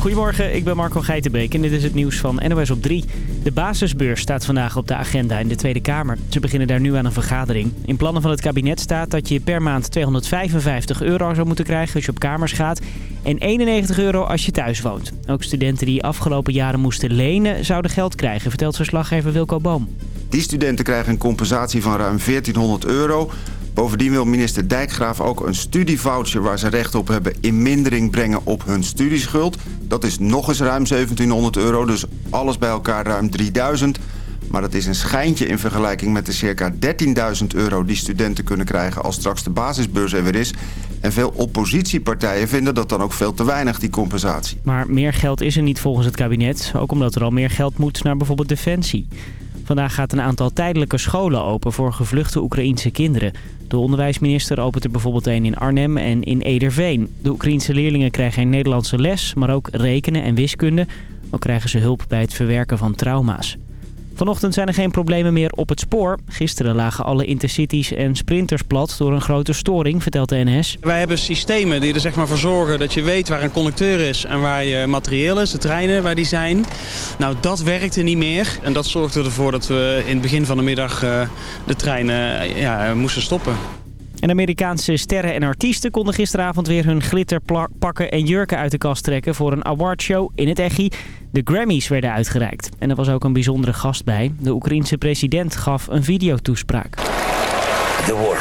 Goedemorgen, ik ben Marco Geitenbeek en dit is het nieuws van NOS op 3. De basisbeurs staat vandaag op de agenda in de Tweede Kamer. Ze beginnen daar nu aan een vergadering. In plannen van het kabinet staat dat je per maand 255 euro zou moeten krijgen als je op kamers gaat... en 91 euro als je thuis woont. Ook studenten die afgelopen jaren moesten lenen zouden geld krijgen, vertelt verslaggever Wilco Boom. Die studenten krijgen een compensatie van ruim 1400 euro... Bovendien wil minister Dijkgraaf ook een studievoucher waar ze recht op hebben in mindering brengen op hun studieschuld. Dat is nog eens ruim 1700 euro, dus alles bij elkaar ruim 3000. Maar dat is een schijntje in vergelijking met de circa 13.000 euro die studenten kunnen krijgen als straks de basisbeurs er weer is. En veel oppositiepartijen vinden dat dan ook veel te weinig, die compensatie. Maar meer geld is er niet volgens het kabinet, ook omdat er al meer geld moet naar bijvoorbeeld Defensie. Vandaag gaat een aantal tijdelijke scholen open voor gevluchte Oekraïense kinderen. De onderwijsminister opent er bijvoorbeeld een in Arnhem en in Ederveen. De Oekraïense leerlingen krijgen geen Nederlandse les, maar ook rekenen en wiskunde. Ook krijgen ze hulp bij het verwerken van trauma's. Vanochtend zijn er geen problemen meer op het spoor. Gisteren lagen alle intercities en sprinters plat door een grote storing, vertelt de NS. Wij hebben systemen die er zeg maar voor zorgen dat je weet waar een conducteur is en waar je materieel is, de treinen waar die zijn. Nou, dat werkte niet meer en dat zorgde ervoor dat we in het begin van de middag uh, de treinen uh, ja, moesten stoppen. En Amerikaanse sterren en artiesten konden gisteravond weer hun glitterpakken en jurken uit de kast trekken voor een awardshow in het Echi. De Grammys werden uitgereikt. En er was ook een bijzondere gast bij. De Oekraïense president gaf een videotoespraak. The war.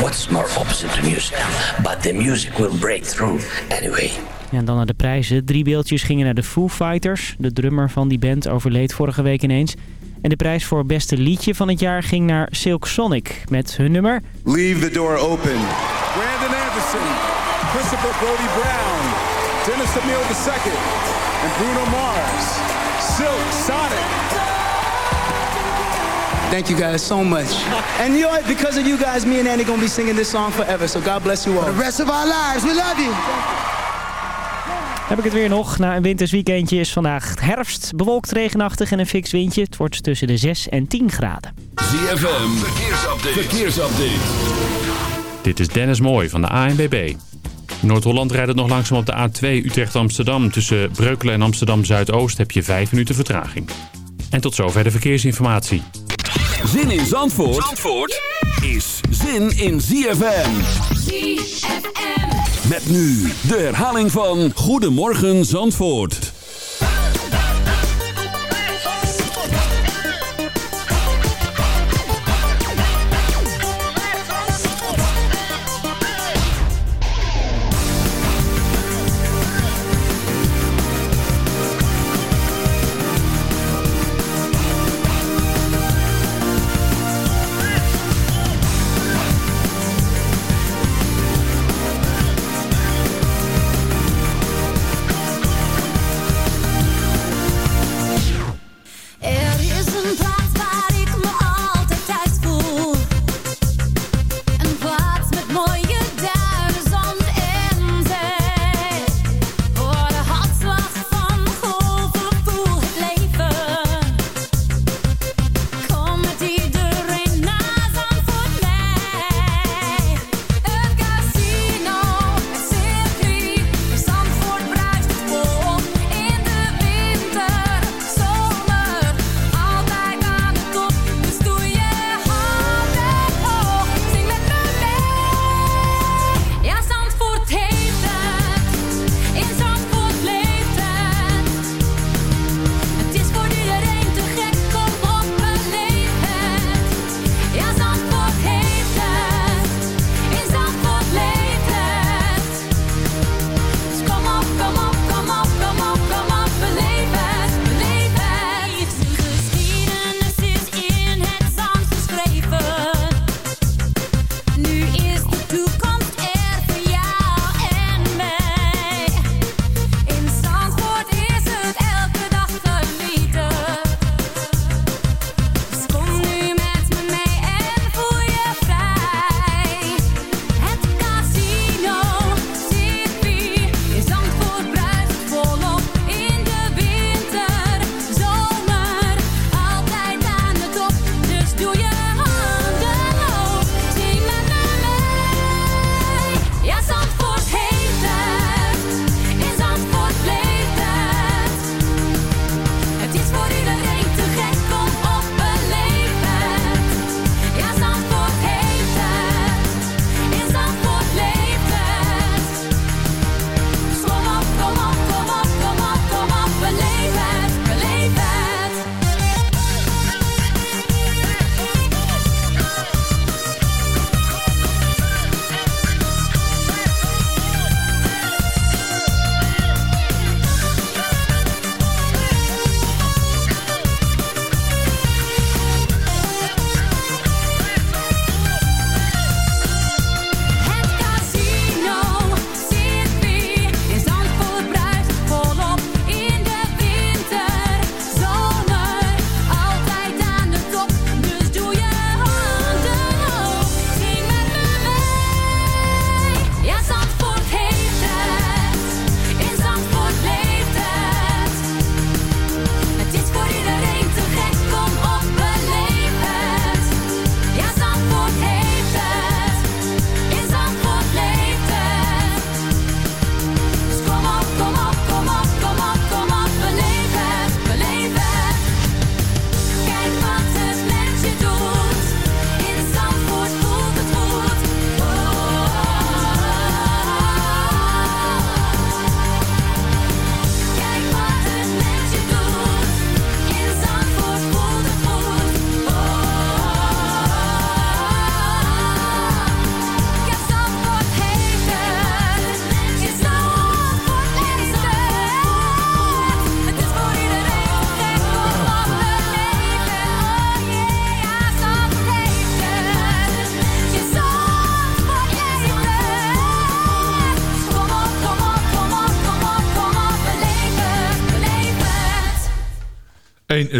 What's more opposite to music? But the music will break through anyway. En dan naar de prijzen. Drie beeldjes gingen naar de Foo Fighters. De drummer van die band overleed vorige week ineens. En de prijs voor beste liedje van het jaar ging naar Silk Sonic met hun nummer... Leave the door open. Brandon Anderson, Christopher Brody Brown, Dennis Emile II en Bruno Mars. Silk Sonic. Thank you guys so much. and you know what? Because of you guys, me and Andy gonna be singing this song forever. So God bless you all. For the rest of our lives, we love you. Heb ik het weer nog. Na een winters weekendje is vandaag herfst. Bewolkt, regenachtig en een fix windje. Het wordt tussen de 6 en 10 graden. ZFM, verkeersupdate. verkeersupdate. Dit is Dennis Mooij van de Noord-Holland rijdt het nog langzaam op de A2 Utrecht-Amsterdam. Tussen Breukelen en Amsterdam-Zuidoost heb je 5 minuten vertraging. En tot zover de verkeersinformatie. Zin in Zandvoort, Zandvoort is zin in ZFM. ZFM. Met nu de herhaling van Goedemorgen Zandvoort.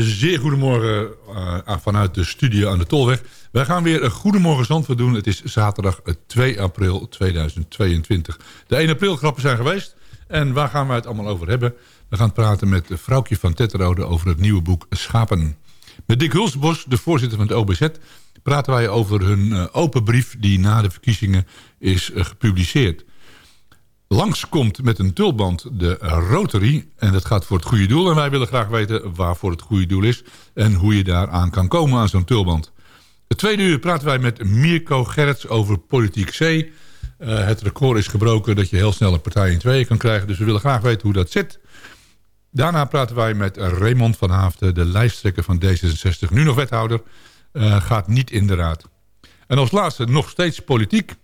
Zeer goedemorgen uh, vanuit de studio aan de Tolweg. Wij gaan weer een Goedemorgen Zandvoort doen. Het is zaterdag eh, 2 april 2022. De 1 april grappen zijn geweest. En waar gaan we het allemaal over hebben? We gaan praten met vrouwtje van Tetterode over het nieuwe boek Schapen. Met Dick Hulsbos, de voorzitter van het OBZ... praten wij over hun uh, open brief die na de verkiezingen is gepubliceerd langskomt met een tulband de Rotary. En dat gaat voor het goede doel. En wij willen graag weten waarvoor het goede doel is... en hoe je daaraan kan komen aan zo'n tulband. Het tweede uur praten wij met Mirko Gerrits over Politiek C. Uh, het record is gebroken dat je heel snel een partij in tweeën kan krijgen. Dus we willen graag weten hoe dat zit. Daarna praten wij met Raymond van Haafden, de lijsttrekker van D66. Nu nog wethouder, uh, gaat niet in de raad. En als laatste nog steeds politiek.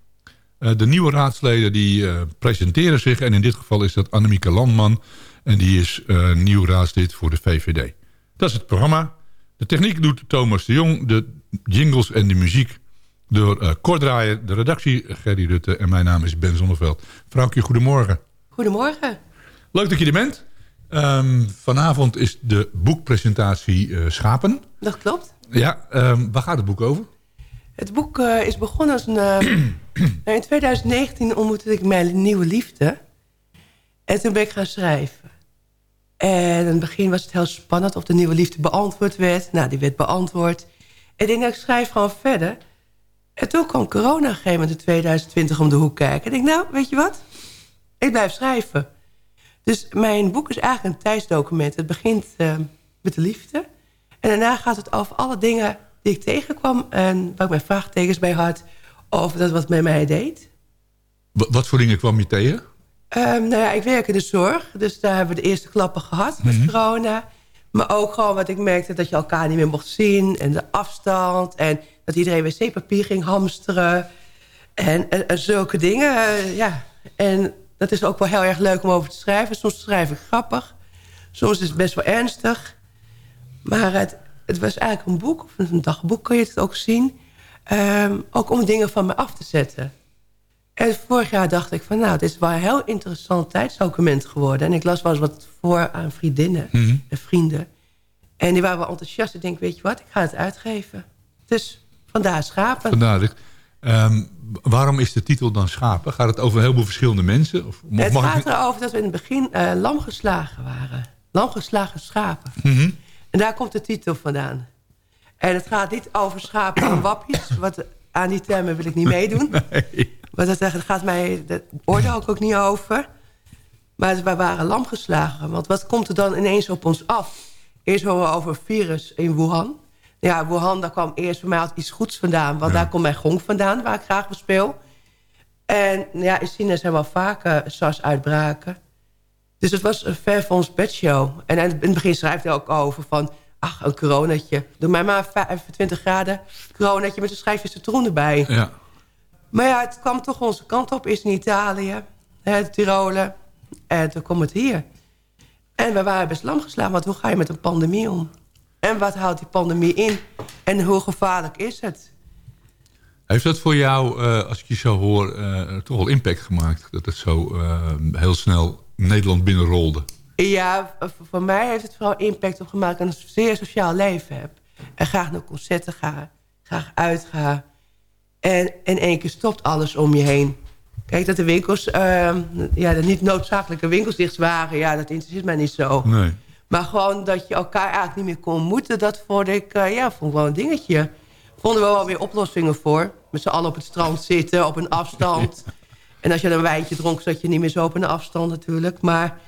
Uh, de nieuwe raadsleden die uh, presenteren zich. En in dit geval is dat Annemieke Landman. En die is uh, nieuw raadslid voor de VVD. Dat is het programma. De techniek doet Thomas de Jong. De jingles en de muziek door uh. De redactie Gerry Rutte. En mijn naam is Ben Zonneveld. Vrouwtje, goedemorgen. Goedemorgen. Leuk dat je er bent. Um, vanavond is de boekpresentatie Schapen. Dat klopt. Ja, um, waar gaat het boek over? Het boek uh, is begonnen als een... Uh, in 2019 ontmoette ik mijn nieuwe liefde. En toen ben ik gaan schrijven. En in het begin was het heel spannend of de nieuwe liefde beantwoord werd. Nou, die werd beantwoord. En ik denk, ik schrijf gewoon verder. En toen kwam corona een moment in 2020 om de hoek kijken. En ik denk, nou, weet je wat? Ik blijf schrijven. Dus mijn boek is eigenlijk een tijdsdocument. Het begint uh, met de liefde. En daarna gaat het over alle dingen die ik tegenkwam... en waar ik mijn vraagtekens bij had... over dat wat met mij deed. Wat voor dingen kwam je tegen? Um, nou ja, ik werk in de zorg. Dus daar hebben we de eerste klappen gehad met mm -hmm. corona. Maar ook gewoon wat ik merkte... dat je elkaar niet meer mocht zien. En de afstand. En dat iedereen wc-papier ging hamsteren. En, en, en zulke dingen. Uh, ja. En dat is ook wel heel erg leuk om over te schrijven. Soms schrijf ik grappig. Soms is het best wel ernstig. Maar het, het was eigenlijk een boek, of een dagboek kun je het ook zien. Um, ook om dingen van me af te zetten. En vorig jaar dacht ik van nou, dit is wel een heel interessant tijdsdocument geworden. En ik las wel eens wat voor aan vriendinnen mm -hmm. en vrienden. En die waren wel enthousiast. Ik denk, weet je wat, ik ga het uitgeven. Dus vandaar schapen. Vandaar. Um, waarom is de titel dan schapen? Gaat het over een heleboel verschillende mensen? Of mag, het gaat ik... erover dat we in het begin uh, lam geslagen waren. Lam geslagen schapen. Mm -hmm. En daar komt de titel vandaan. En het gaat niet over schapen en wapjes. Wat, aan die termen wil ik niet meedoen. Nee. Maar dat, dat gaat mij de orde ook, ook niet over. Maar we waren lam geslagen. Want wat komt er dan ineens op ons af? Eerst horen we over virus in Wuhan. Ja, Wuhan, daar kwam eerst voor mij altijd iets goeds vandaan. Want ja. daar komt mijn gong vandaan, waar ik graag bespeel. En ja, in China zijn wel vaker SARS-uitbraken. Dus het was een ver van ons bedshow. En in het begin schrijft hij ook over van... ach, een coronatje. Doe mij maar 25 graden coronatje met een schijfje citroen erbij. Ja. Maar ja, het kwam toch onze kant op. Eerst in Italië, het Tirolen. En toen kwam het hier. En we waren best lam geslagen. Want hoe ga je met een pandemie om? En wat houdt die pandemie in? En hoe gevaarlijk is het? Heeft dat voor jou, uh, als ik je zo hoor, uh, toch wel impact gemaakt? Dat het zo uh, heel snel Nederland binnenrolde? Ja, voor mij heeft het vooral impact op gemaakt... dat ik een zeer sociaal leven heb. En graag naar concerten ga, graag uitga. En in één keer stopt alles om je heen. Kijk, dat de winkels, uh, ja, de niet noodzakelijke winkels dicht waren... ja, dat interesseert mij niet zo. Nee. Maar gewoon dat je elkaar eigenlijk niet meer kon ontmoeten... dat vond ik, uh, ja, vond ik wel een dingetje. Vonden we wel weer oplossingen voor. Met z'n allen op het strand zitten, op een afstand. En als je een wijntje dronk, zat je niet meer zo op een afstand natuurlijk. Maar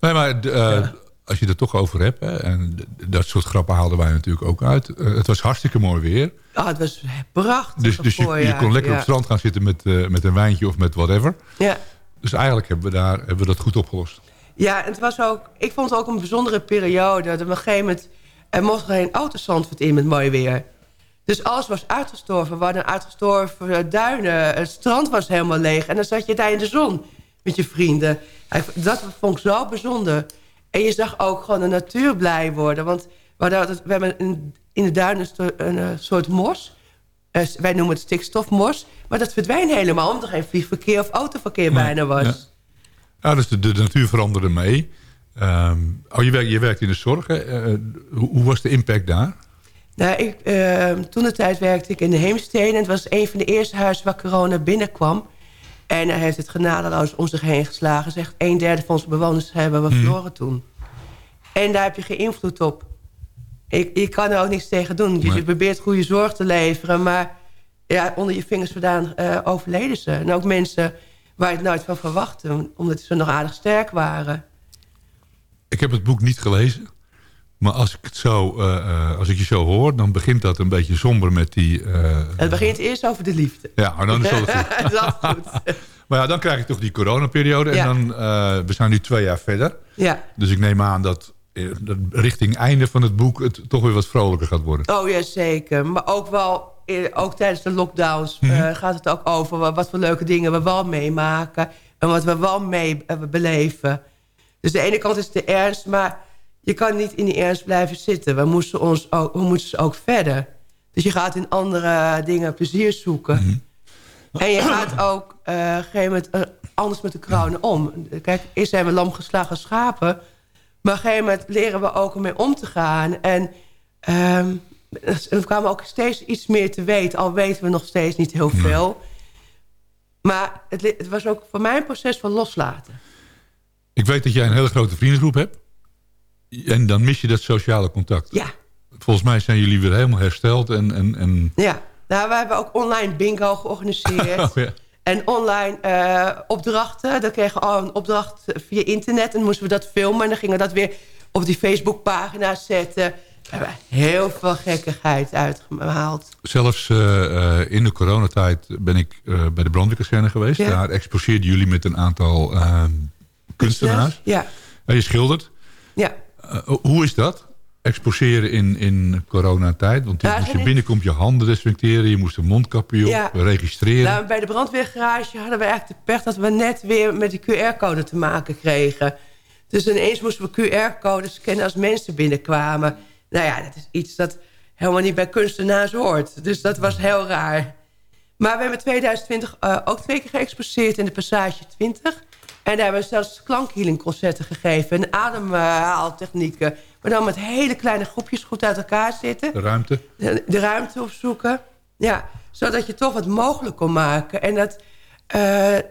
Nee, maar eh, als je het er toch over hebt... Hè, en dat soort grappen haalden wij natuurlijk ook uit. Eh, het was hartstikke mooi weer. ah, het was prachtig. Dus, dus je, je kon lekker op het strand gaan zitten met, eh, met een wijntje of met whatever. Ja. Dus eigenlijk hebben we, daar, hebben we dat goed opgelost. Ja, en het was ook, ik vond het ook een bijzondere periode. Dat op een gegeven moment, er mocht geen autozandvoort in met mooi weer. Dus alles was uitgestorven. We hadden uitgestorven eh, duinen. Het strand was helemaal leeg. En dan zat je daar in de zon met je vrienden. En Dat vond ik zo bijzonder. En je zag ook gewoon de natuur blij worden. Want we, hadden altijd- we hebben in, de duinen een, eh, soort mos. Eh, wij noemen het stikstofmos. Maar dat verdween helemaal omdat er geen vliegverkeer of autoverkeer bijna was. Ja. Ja, dus de, de natuur veranderde mee. Ehm, oh, je, werkt, je werkt in de zorg. hoe was de impact daar? Nou, ik, eh, toen de tijd werkte ik in de Heemstede. En het was een van de eerste huizen waar corona binnenkwam. En hij heeft het genadeloos om zich heen geslagen. Zegt een derde van onze bewoners hebben we Mhm. verloren toen. En daar heb je geen invloed op. Ik, je kan er ook niks tegen doen. Dus Nee. je probeert goede zorg te leveren. Maar ja, onder je vingers vandaan eh, overleden ze. En ook mensen waar je het nooit van verwachtte. Omdat ze nog aardig sterk waren. Ik heb het boek niet gelezen. Maar als ik, het zo, eh, eh, als ik je zo hoor, dan begint dat een beetje somber met die... eh, Het begint eerst over de liefde. ja, maar dan is dat goed. dat is goed. Maar ja, dan krijg je toch die coronaperiode. Ja. En dan, we zijn nu twee jaar verder. Ja. Dus ik neem aan dat, dat richting einde van het boek... het toch weer wat vrolijker gaat worden. Oh ja, zeker. Maar ook wel, ook tijdens de lockdowns Mhm. gaat het ook over wat, voor leuke dingen we wel meemaken. En wat we wel mee eh, beleven. Dus de ene kant is de ernst, maar je kan niet in die ernst blijven zitten. We moesten, ons ook, we moesten ook verder. Dus je gaat in andere dingen plezier zoeken. Mhm. En je gaat ook eh, op een gegeven moment eh, anders met de corona om. Kijk, eerst zijn we lamgeslagen schapen. Maar op een gegeven moment leren we ook ermee om te gaan. En ehm, we kwamen ook steeds iets meer te weten. Al weten we nog steeds niet heel veel. Maar het, het was ook voor mij een proces van loslaten. Ik weet dat jij een hele grote vriendengroep hebt. En dan mis je dat sociale contact. Ja. Volgens mij zijn jullie weer helemaal hersteld. En, en, en... Ja, nou, we hebben ook online bingo georganiseerd. Oh, ja. En online eh, opdrachten. Dan kregen we al een opdracht via internet. En moesten we dat filmen. En dan gingen we dat weer op die Facebookpagina zetten. We hebben heel veel gekkigheid uitgehaald. Zelfs eh, eh, in de coronatijd ben ik bij de brandweerkazerne geweest. Ja. Daar exposeerden jullie met een aantal kunstenaars. Ja, En je schildert. Ja. Eh, hoe is dat? Exposeren in, in coronatijd? Want als je binnenkomt je handen desinfecteren. Je moest een mondkapje op, Ja. registreren. Nou, bij de brandweergarage hadden we eigenlijk de pech... dat we net weer met die QR-code te maken kregen. Dus ineens moesten we QR-codes scannen als mensen binnenkwamen. Nou ja, dat is iets dat helemaal niet bij kunstenaars hoort. Dus dat was heel raar. Maar we hebben 2020 eh, ook twee keer geëxposeerd in de Passage 20. En daar hebben we zelfs klankhealingconcerten gegeven... en ademhaaltechnieken. Maar dan met hele kleine groepjes goed uit elkaar zitten de ruimte. de, de ruimte opzoeken. Ja, zodat je toch wat mogelijk kon maken. En, dat, eh, en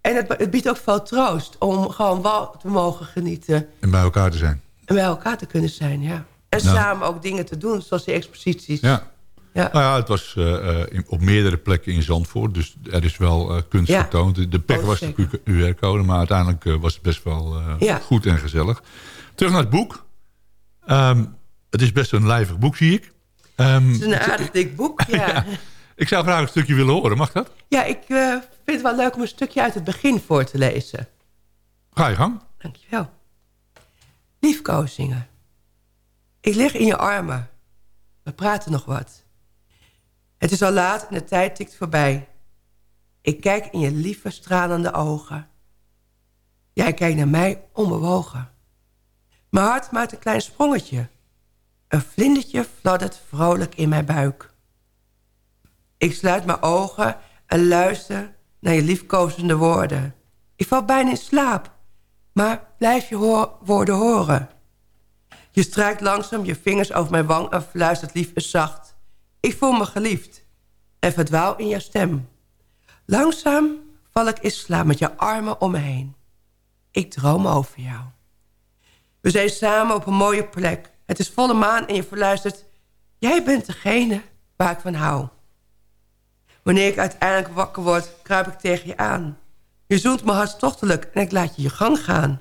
het, het biedt ook veel troost om gewoon wel te mogen genieten. En bij elkaar te zijn. En bij elkaar te kunnen zijn, ja. En Nou. samen ook dingen te doen, zoals die exposities. Ja. Ja. Nou ja, het was eh, eh, in- op meerdere plekken in Zandvoort. Dus er is wel eh, kunst Ja. vertoond. De- De pech Oh, was zeker. de QR-code. Maar uiteindelijk was het best wel Ja. goed en gezellig. Terug naar het boek. Ehm, het is best een lijvig boek, zie ik. Ehm, Het is een aardig dik boek, ja. ja. ik zou graag een stukje willen horen. Mag dat? ik eh, vind het wel leuk om een stukje uit het begin voor te lezen. Ga je gang. Dankjewel. Liefkozingen. Ik lig in je armen. We praten nog wat. Het is al laat en de tijd tikt voorbij. Ik kijk in je lieve stralende ogen. Jij kijkt naar mij onbewogen. Mijn hart maakt een klein sprongetje. Een vlindertje fladdert vrolijk in mijn buik. Ik sluit mijn ogen en luister naar je liefkozende woorden. Ik val bijna in slaap, maar blijf je woorden horen. Je strijkt langzaam je vingers over mijn wang en fluistert lief en zacht. Ik voel me geliefd en verdwaal in jouw stem. Langzaam val ik in slaap met je armen om me heen. Ik droom over jou. We zijn samen op een mooie plek. Het is volle maan en je verluistert... Jij bent degene waar ik van hou. Wanneer ik uiteindelijk wakker word, kruip ik tegen je aan. Je zoent me hartstochtelijk en ik laat je je gang gaan.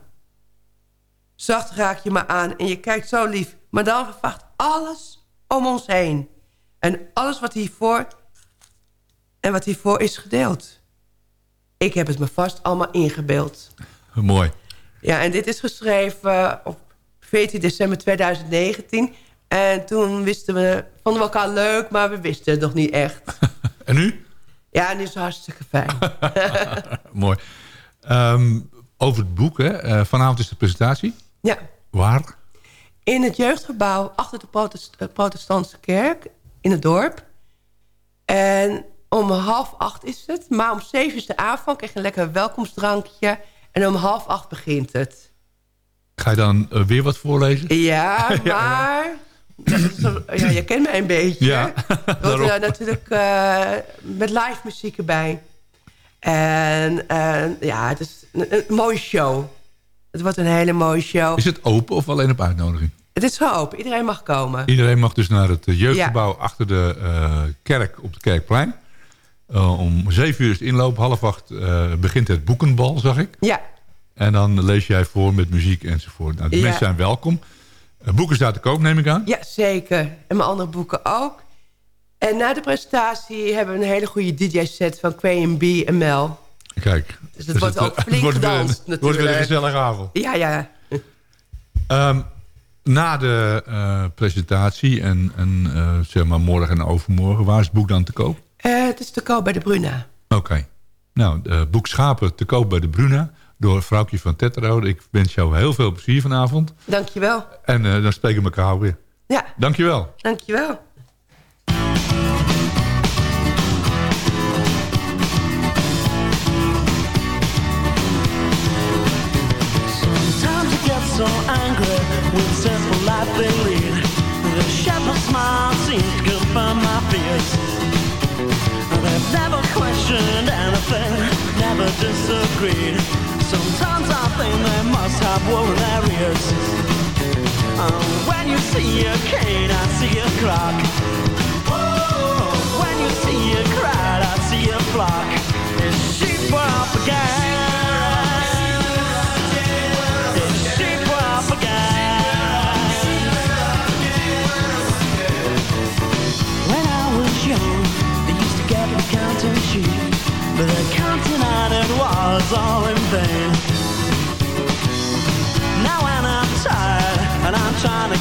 Zacht raak je me aan en je kijkt zo lief... maar dan vervaagt alles om ons heen. En alles wat hiervoor... en wat hiervoor is gedeeld. Ik heb het me vast allemaal ingebeeld. Mooi. Ja, en dit is geschreven op 14 december 2019. En toen wisten we, vonden we elkaar leuk, maar we wisten het nog niet echt. En nu? Ja, nu is het hartstikke fijn. Mooi. Ehm, over het boek, hè. Eh, vanavond is de presentatie. Ja. Waar? In het jeugdgebouw achter de protest- eh, protestantse kerk in het dorp. En om half acht is het. Maar om zeven is de avond. Krijg je een lekker welkomstdrankje. En om half acht begint het. Ga je dan eh, weer wat voorlezen? Ja, maar... Dat is zo- ja, je kent mij een beetje. Ja, daarom. eh, natuurlijk eh, met live muziek erbij. En ja, het is een, een mooie show. Het wordt een hele mooie show. Is het open of alleen op uitnodiging? Het is gewoon open. Iedereen mag komen. Iedereen mag dus naar het eh, jeugdgebouw achter de eh, kerk op het Kerkplein. Eh, om zeven uur is het inloop. Half acht begint het boekenbal, zag ik. Ja, En dan lees jij voor met muziek enzovoort. Nou, de Ja. mensen zijn welkom. Boeken staat te koop, neem ik aan. ja, zeker. En mijn andere boeken ook. En na de presentatie hebben we een hele goede DJ-set van QB en Mel. Kijk. Dus het wordt ook flink wordt weer, gedanst het wordt weer een natuurlijk. gezellige avond. Ja, ja. Ehm, na de eh, presentatie en, en eh, zeg maar morgen en overmorgen, waar is het boek dan te koop? Eh, het is te koop bij de Bruna. Oké. Nou, het boek Schapen te koop bij de Bruna door vrouwtje van Tetterode. Ik wens jou heel veel plezier vanavond. Dankjewel. En dan spreken we elkaar weer. Ja, Dankjewel. dankjewel. Never questioned anything, never disagreed. Sometimes I think they must have wool in their ears. When you see a cane, I see a clock. When you see a crowd, I see a flock. It's sheep up again.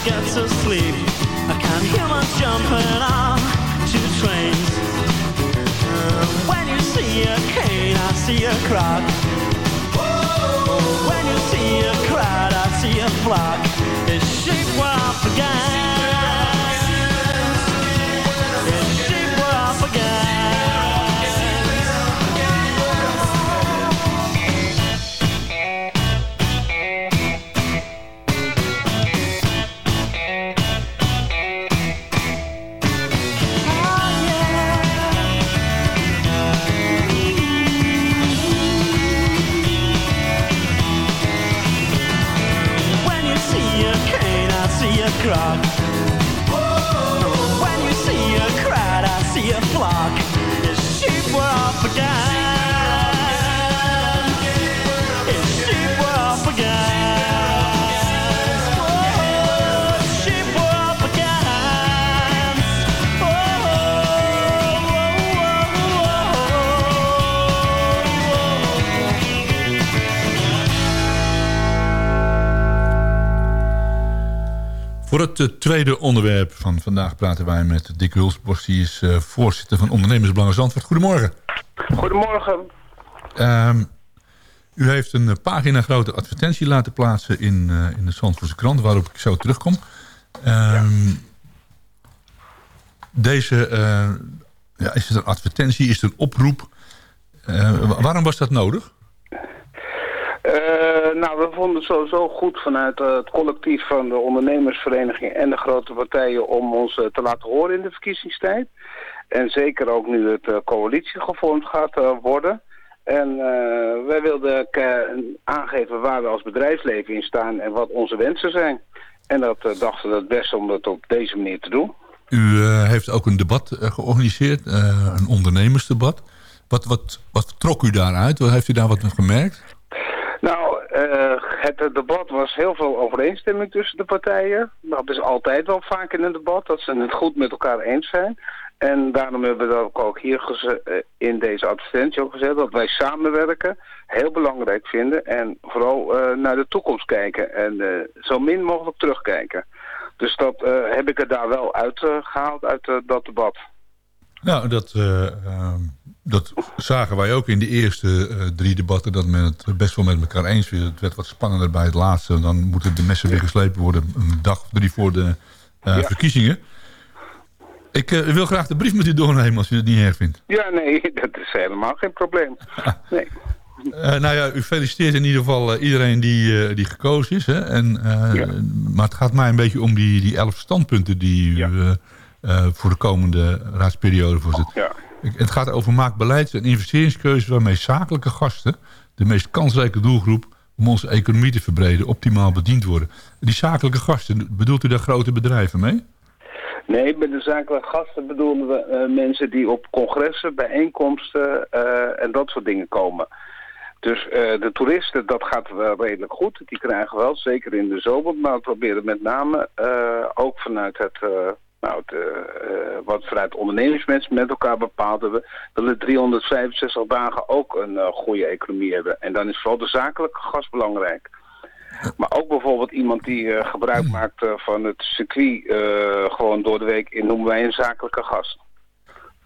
Trying to get sleep, I can hear them jumping on two trains. When you see a cane, I see a croc. When you see a crowd, I see a flock. Voor het eh, tweede onderwerp van vandaag praten wij met Dick Hulsbos. Die is eh, voorzitter van Ondernemersbelangen Zandvoort. Goedemorgen. Goedemorgen. Ehm, u heeft een eh, pagina grote advertentie laten plaatsen in, in de Zandvoortse krant, waarop ik zo terugkom. Ehm, Deze, ja, is het een advertentie, is het een oproep? Wa- waarom was dat nodig? Eh, nou, we vonden het sowieso goed vanuit eh, het collectief van de ondernemersvereniging en de grote partijen om ons eh, te laten horen in de verkiezingstijd. En zeker ook nu het eh, coalitie gevormd gaat eh, worden. En eh, wij wilden eh, aangeven waar we als bedrijfsleven in staan en wat onze wensen zijn. En dat eh, dachten we het beste om dat op deze manier te doen. U eh, heeft ook een debat eh, georganiseerd, eh, een ondernemersdebat. Wat, wat, wat trok u daaruit? Heeft u daar wat van gemerkt? Nou, eh, het debat was heel veel overeenstemming tussen de partijen. Dat is altijd wel vaak in een debat, dat ze het goed met elkaar eens zijn. En daarom hebben we dat ook hier eh, in deze advertentie ook gezet, dat wij samenwerken heel belangrijk vinden. En vooral eh, naar de toekomst kijken en zo min mogelijk terugkijken. Dus dat heb ik er daar wel uit eh, dat debat. Nou, dat, eh, ehm, dat zagen wij ook in de eerste eh, drie debatten... dat men het best wel met elkaar eens was. Het werd wat spannender bij het laatste. Dan moeten de messen weer geslepen worden... een dag of drie voor de eh, verkiezingen. Ik eh, wil graag de brief met u doornemen als u het niet erg vindt. Ja, nee, dat is helemaal geen probleem. Nee. Nou ja, u feliciteert in ieder geval iedereen die, die gekozen is. Hè? En, Maar het gaat mij een beetje om die, die elf standpunten die u voor de komende raadsperiode voorzit. Ja. Het gaat over maak beleids- en investeringskeuzes waarmee zakelijke gasten, de meest kansrijke doelgroep, om onze economie te verbreden, optimaal bediend worden. Die zakelijke gasten, bedoelt u daar grote bedrijven mee? Nee, met de zakelijke gasten bedoelen we eh, mensen die op congressen, bijeenkomsten eh, en dat soort dingen komen. Dus eh, de toeristen, dat gaat wel redelijk goed. Die krijgen wel, zeker in de zomer. Maar we proberen met name ook vanuit het, nou, het, eh, eh, wat vanuit ondernemingsmensen met elkaar bepaald hebben, dat we 365 dagen ook een eh, goede economie hebben. En dan is vooral de zakelijke gast belangrijk. Maar ook bijvoorbeeld iemand die gebruik maakt van het circuit gewoon door de week in noemen wij een zakelijke gast.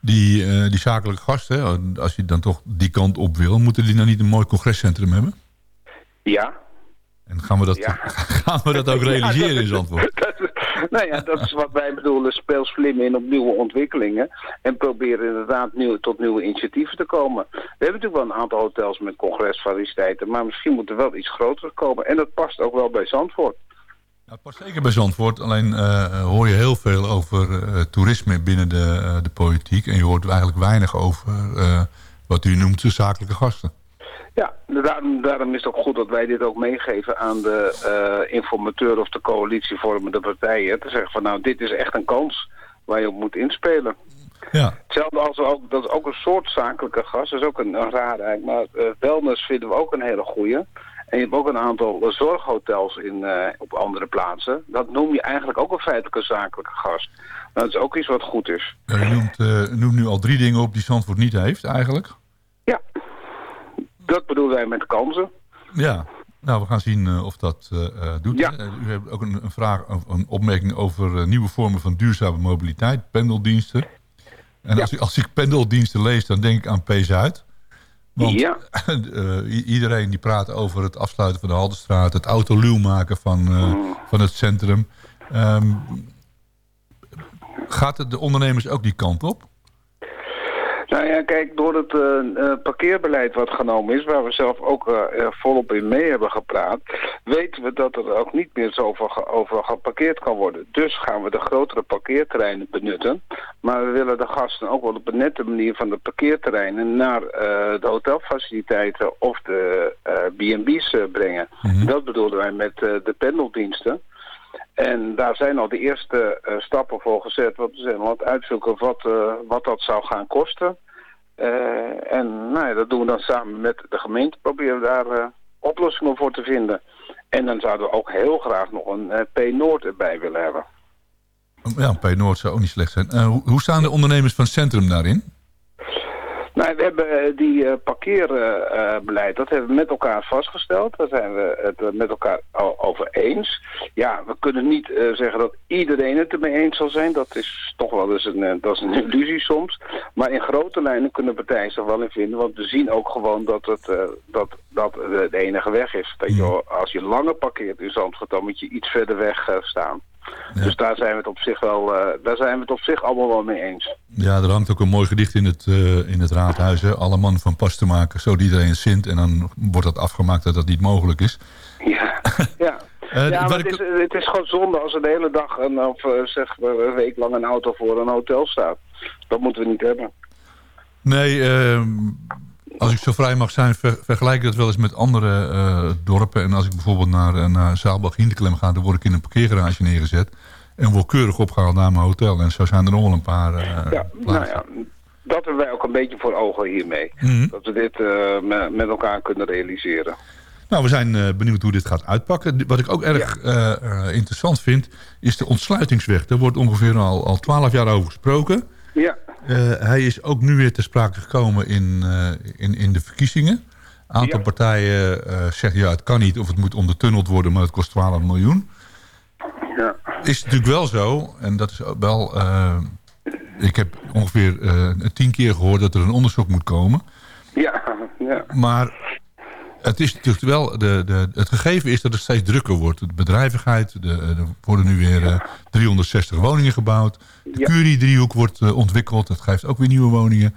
Die, die zakelijke gasten, als je dan toch die kant op wil, moeten die nou niet een mooi congrescentrum hebben? Ja. En gaan we dat, Ja. gaan we dat ook realiseren Ja, dat in Zandvoort? dat nou ja, dat is wat wij bedoelen. Speel slim in op nieuwe ontwikkelingen. En probeer inderdaad tot nieuwe initiatieven te komen. We hebben natuurlijk wel een aantal hotels met congresfaciliteiten. Maar misschien moet er wel iets groter komen. En dat past ook wel bij Zandvoort. Zeker bij Zandvoort, alleen eh, hoor je heel veel over eh, toerisme binnen de, eh, de politiek. En je hoort eigenlijk weinig over wat u noemt de zakelijke gasten. Ja, daarom, daarom is het ook goed dat wij dit ook meegeven aan de eh, informateur of de coalitievormende partijen. Te zeggen van nou, dit is echt een kans waar je op moet inspelen. Ja. Hetzelfde als ook, dat is ook een soort zakelijke gast, dat is ook een, een raar eigenlijk. Maar eh, wellness vinden we ook een hele goeie. En je hebt ook een aantal zorghotels in, eh, op andere plaatsen. Dat noem je eigenlijk ook een feitelijke zakelijke gast. Maar dat is ook iets wat goed is. U noemt, noemt nu al drie dingen op die Zandvoort niet heeft eigenlijk. Dat bedoelen wij met kansen. Ja, nou we gaan zien eh, of dat eh, eh, doet. Eh, u hebt ook een, een vraag, een opmerking over nieuwe vormen van duurzame mobiliteit, pendeldiensten. En als, ik, als ik pendeldiensten lees, dan denk ik aan P-Zuid. Want Ja. iedereen die praat over het afsluiten van de Haldenstraat, het autoluw maken van, eh, van het centrum. Ehm, gaat het de ondernemers ook die kant op? Nou ja, kijk, door het eh, eh, parkeerbeleid wat genomen is, waar we zelf ook eh, volop in mee hebben gepraat, weten we dat er ook niet meer zoveel ge- over geparkeerd kan worden. Dus gaan we de grotere parkeerterreinen benutten. Maar we willen de gasten ook wel op een nette manier van de parkeerterreinen naar de hotelfaciliteiten of de B&B's brengen. Dat bedoelden wij met de pendeldiensten. En daar zijn al de eerste stappen voor gezet. Want we zijn aan het uitzoeken wat, wat dat zou gaan kosten. Eh, en nou ja, dat doen we dan samen met de gemeente. Proberen we daar eh, oplossingen voor te vinden. En dan zouden we ook heel graag nog een eh, P-Noord erbij willen hebben. Ja, P Noord zou ook niet slecht zijn. Hoe, hoe staan de ondernemers van centrum daarin? Nou, we hebben eh, die eh, parkeerbeleid, dat hebben we met elkaar vastgesteld. Daar zijn we het eh, met elkaar over eens. Ja, we kunnen niet zeggen dat iedereen het ermee eens zal zijn. Dat is toch wel eens een, dat is een illusie soms. Maar in grote lijnen kunnen partijen zich wel in vinden. Want we zien ook gewoon dat het, dat, dat de enige weg is. Dat je, als je langer parkeert in Zandvoort, dan moet je iets verder weg eh, Dus daar zijn we het op zich wel, eh, daar zijn we het op zich allemaal wel mee eens. Ja, er hangt ook een mooi gedicht in het, eh, in het raadhuis. Hè? Alle man van pas te maken, zo iedereen zint. En dan wordt dat afgemaakt dat dat niet mogelijk is. Ja, ja. Eh, ja, maar het, is, het is gewoon zonde als er de hele dag een, of zeg maar een week lang een auto voor een hotel staat. Dat moeten we niet hebben. Nee, ehm, als ik zo vrij mag zijn, ver- vergelijk ik dat wel eens met andere eh, dorpen. En als ik bijvoorbeeld naar, eh, naar Zaalbach Hinderklem ga, dan word ik in een parkeergarage neergezet. En wordt keurig opgehaald naar mijn hotel. En zo zijn er nog wel een paar eh, Ja, nou ja, dat hebben wij ook een beetje voor ogen hiermee. Mhm. Dat we dit me- met elkaar kunnen realiseren. Nou, we zijn benieuwd hoe dit gaat uitpakken. Wat ik ook erg interessant vind, is de ontsluitingsweg. Daar wordt ongeveer al, al 12 jaar over gesproken. Eh, hij is ook nu weer ter sprake gekomen in, eh, in, in de verkiezingen. Een aantal partijen eh, zeggen ja, het kan niet of het moet ondertunneld worden, maar het kost 12 miljoen. Ja. Is natuurlijk wel zo, en dat is wel... ik heb ongeveer tien keer gehoord dat er een onderzoek moet komen. Ja, ja. Maar het is natuurlijk wel, de, de, het gegeven is dat het steeds drukker wordt. De bedrijvigheid, de, er worden nu weer eh, 360 woningen gebouwd. De Curie-driehoek wordt eh, ontwikkeld, dat geeft ook weer nieuwe woningen.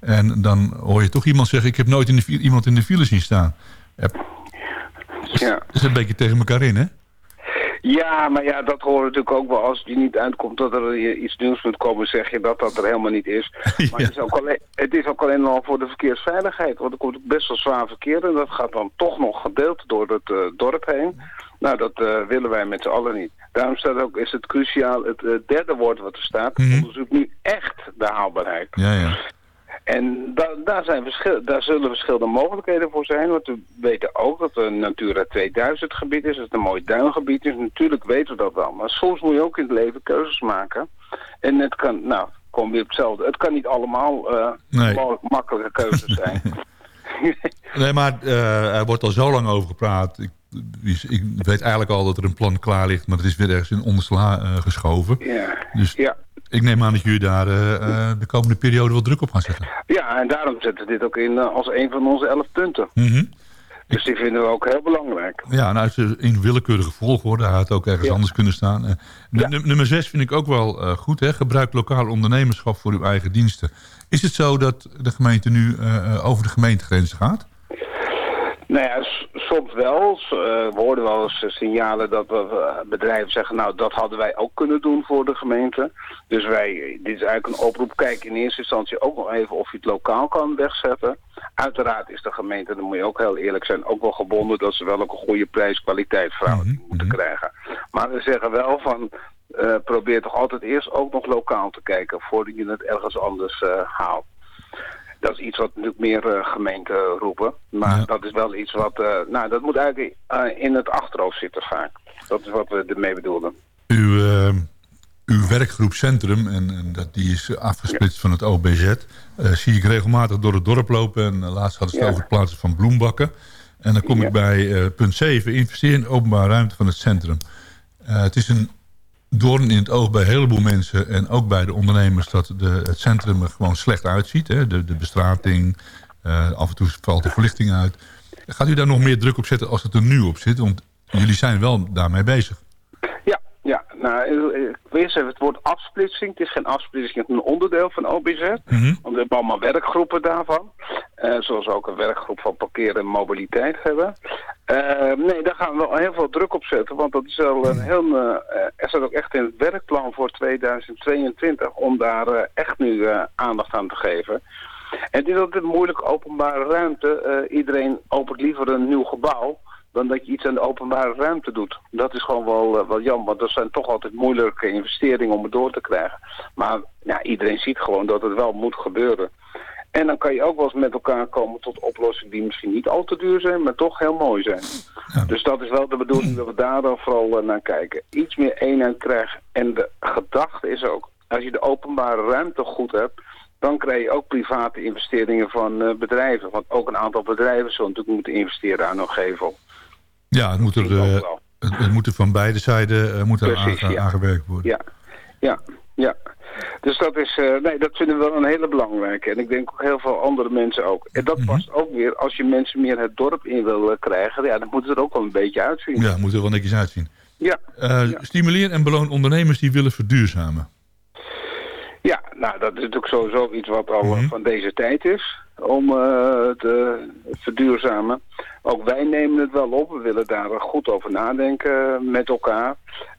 En dan hoor je toch iemand zeggen, ik heb nooit in de, file- iemand in de file zien staan. Ja, Ja. Dat is een beetje tegen elkaar in, hè? Ja, maar ja, dat hoort natuurlijk ook wel. Als je niet uitkomt dat er iets nieuws moet komen, zeg je dat dat er helemaal niet is. Maar het, is ook alleen, het is ook alleen al voor de verkeersveiligheid. Want er komt best wel zwaar verkeer en dat gaat dan toch nog gedeeld door het eh, dorp heen. Nou, dat eh, willen wij met z'n allen niet. Daarom staat ook, is het cruciaal, het eh, derde woord wat er staat, onderzoek nu echt de haalbaarheid. Ja, ja. En da daar, zijn verschil daar zullen verschillende mogelijkheden voor zijn. Want we weten ook dat het een Natura 2000 gebied is. Dat het een mooi duingebied is. Natuurlijk weten we dat wel. Maar soms moet je ook in het leven keuzes maken. En het kan, nou, kom weer op hetzelfde. Het kan niet allemaal eh, Nee. makkelijke keuzes zijn. Nee, maar eh, er wordt al zo lang over gepraat. Ik, ik weet eigenlijk al dat er een plan klaar ligt, maar het is weer ergens in ondersla eh, geschoven. ja. Dus ja. Ik neem aan dat jullie daar eh, eh, de komende periode wel druk op gaan zetten. ja, en daarom zetten we dit ook in eh, als een van onze elf punten. Mhm. Dus die vinden we ook heel belangrijk. Ja, nou, het is in willekeurige volgorde. Had ook ergens anders kunnen staan. Nu- nu- Nummer 6 vind ik ook wel goed. Hè? Gebruik lokaal ondernemerschap voor uw eigen diensten. Is het zo dat de gemeente nu over de gemeentegrenzen gaat? Nou ja, soms wel. Eh, we hoorden wel eens signalen dat we, eh, bedrijven zeggen... nou, dat hadden wij ook kunnen doen voor de gemeente. Dus wij, dit is eigenlijk een oproep. Kijk in eerste instantie ook nog even of je het lokaal kan wegzetten. Uiteraard is de gemeente, dan moet je ook heel eerlijk zijn... ook wel gebonden dat ze wel ook een goede prijs-kwaliteit verhouding moeten krijgen. Maar we zeggen wel van... eh, probeer toch altijd eerst ook nog lokaal te kijken... voordat je het ergens anders haalt. Dat is iets wat natuurlijk meer eh, gemeenten roepen. Maar dat is wel iets wat... eh, nou, dat moet eigenlijk eh, in het achterhoofd zitten vaak. Dat is wat we ermee bedoelen. Uw, eh, uw werkgroep Centrum, en, en dat, die is afgesplitst van het OBZ... eh, zie ik regelmatig door het dorp lopen. En eh, laatst hadden ze het over het plaatsen van bloembakken. En dan kom ik bij eh, punt 7. Investeer in openbare ruimte van het centrum. Eh, het is een doorn in het oog bij een heleboel mensen... en ook bij de ondernemers dat de, het centrum er gewoon slecht uitziet. Hè? De, de bestrating, eh, af en toe valt de verlichting uit. Gaat u daar nog meer druk op zetten als het er nu op zit? Want jullie zijn wel daarmee bezig. Ja, ja. Nou, ik wil eerst even het woord afsplitsing. Het is geen afsplitsing, het is een onderdeel van OBZ. Want we hebben allemaal werkgroepen daarvan. Eh, zoals we ook een werkgroep van parkeren en mobiliteit hebben. Eh, nee, daar gaan we wel heel veel druk op zetten. Want dat is wel een heel... eh, er staat ook echt in het werkplan voor 2022 om daar echt nu aandacht aan te geven. En het is altijd moeilijk openbare ruimte. Iedereen opent liever een nieuw gebouw dan dat je iets aan de openbare ruimte doet. Dat is gewoon wel, wel jammer, want dat zijn toch altijd moeilijke investeringen om het door te krijgen. Maar ja, iedereen ziet gewoon dat het wel moet gebeuren. En dan kan je ook wel eens met elkaar komen tot oplossingen die misschien niet al te duur zijn, maar toch heel mooi zijn. Dus dat is wel de bedoeling dat we daar dan vooral eh, naar kijken. Iets meer eenheid krijgen. En de gedachte is ook, als je de openbare ruimte goed hebt, dan krijg je ook private investeringen van eh, bedrijven. Want ook een aantal bedrijven zullen natuurlijk moeten investeren aan hun gevel. Ja, het moet er, eh, het, het moet er van beide zijden eh, moet er Precies, ja. aangewerkt worden. Ja, ja, ja. Dus dat is, eh, nee, dat vinden we wel een hele belangrijke. En ik denk ook heel veel andere mensen ook. En dat past ook weer, als je mensen meer het dorp in wil eh, krijgen, ja, dan moet het er ook wel een beetje uitzien. Ja, moet er wel netjes uitzien. Ja, Eh, Stimuleer en beloon ondernemers die willen verduurzamen. Ja, nou dat is natuurlijk sowieso iets wat al eh, van deze tijd is om eh, te verduurzamen. Ook wij nemen het wel op, we willen daar goed over nadenken met elkaar.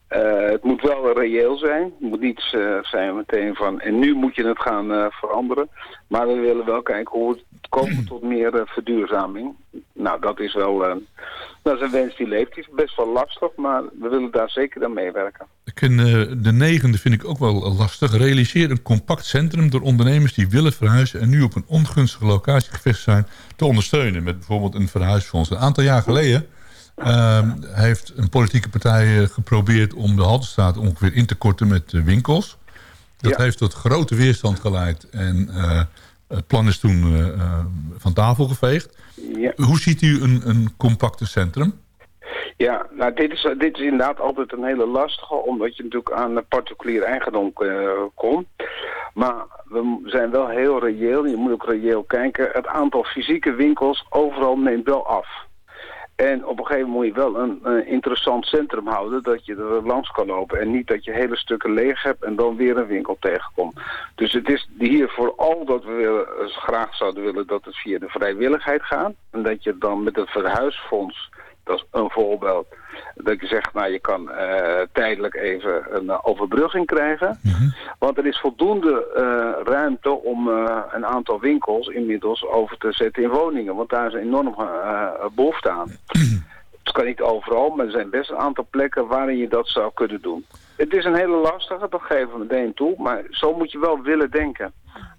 Eh, het moet wel reëel zijn. Het moet niet eh, zijn meteen van... en nu moet je het gaan eh, veranderen. Maar we willen wel kijken hoe we komen tot meer verduurzaming. Nou, dat is wel... dat is een wens die leeft. Die is best wel lastig, maar we willen daar zeker aan meewerken. Ik vind, de negende vind ik ook wel lastig. Realiseer een compact centrum door ondernemers die willen verhuizen... en nu op een ongunstige locatie gevestigd zijn te ondersteunen. Met bijvoorbeeld een verhuisfonds. Een aantal jaar geleden heeft een politieke partij eh, geprobeerd... om de Haltestraat ongeveer in te korten met eh, winkels. Dat heeft tot grote weerstand geleid. En eh, het plan is toen van tafel geveegd. Ja. Hoe ziet u een, een compacte centrum? Ja, nou dit is, dit is inderdaad altijd een hele lastige, omdat je natuurlijk aan particulier eigendom komt. Maar we zijn wel heel reëel, je moet ook reëel kijken. Het aantal fysieke winkels overal neemt wel af. En op een gegeven moment moet je wel een, interessant centrum houden, dat je er langs kan lopen. En niet dat je hele stukken leeg hebt en dan weer een winkel tegenkomt. Dus het is hier vooral dat we willen, eh, graag zouden willen dat het via de vrijwilligheid gaat. En dat je dan met het verhuisfonds, dat is een voorbeeld, dat je zegt, nou je kan eh, tijdelijk even een eh, overbrugging krijgen. Want er is voldoende eh, ruimte om een aantal winkels inmiddels over te zetten in woningen. Want daar is een enorm eh, behoefte aan. Het kan niet overal, maar er zijn best een aantal plekken waarin je dat zou kunnen doen. Het is een hele lastige, dat geven we meteen toe, maar zo moet je wel willen denken.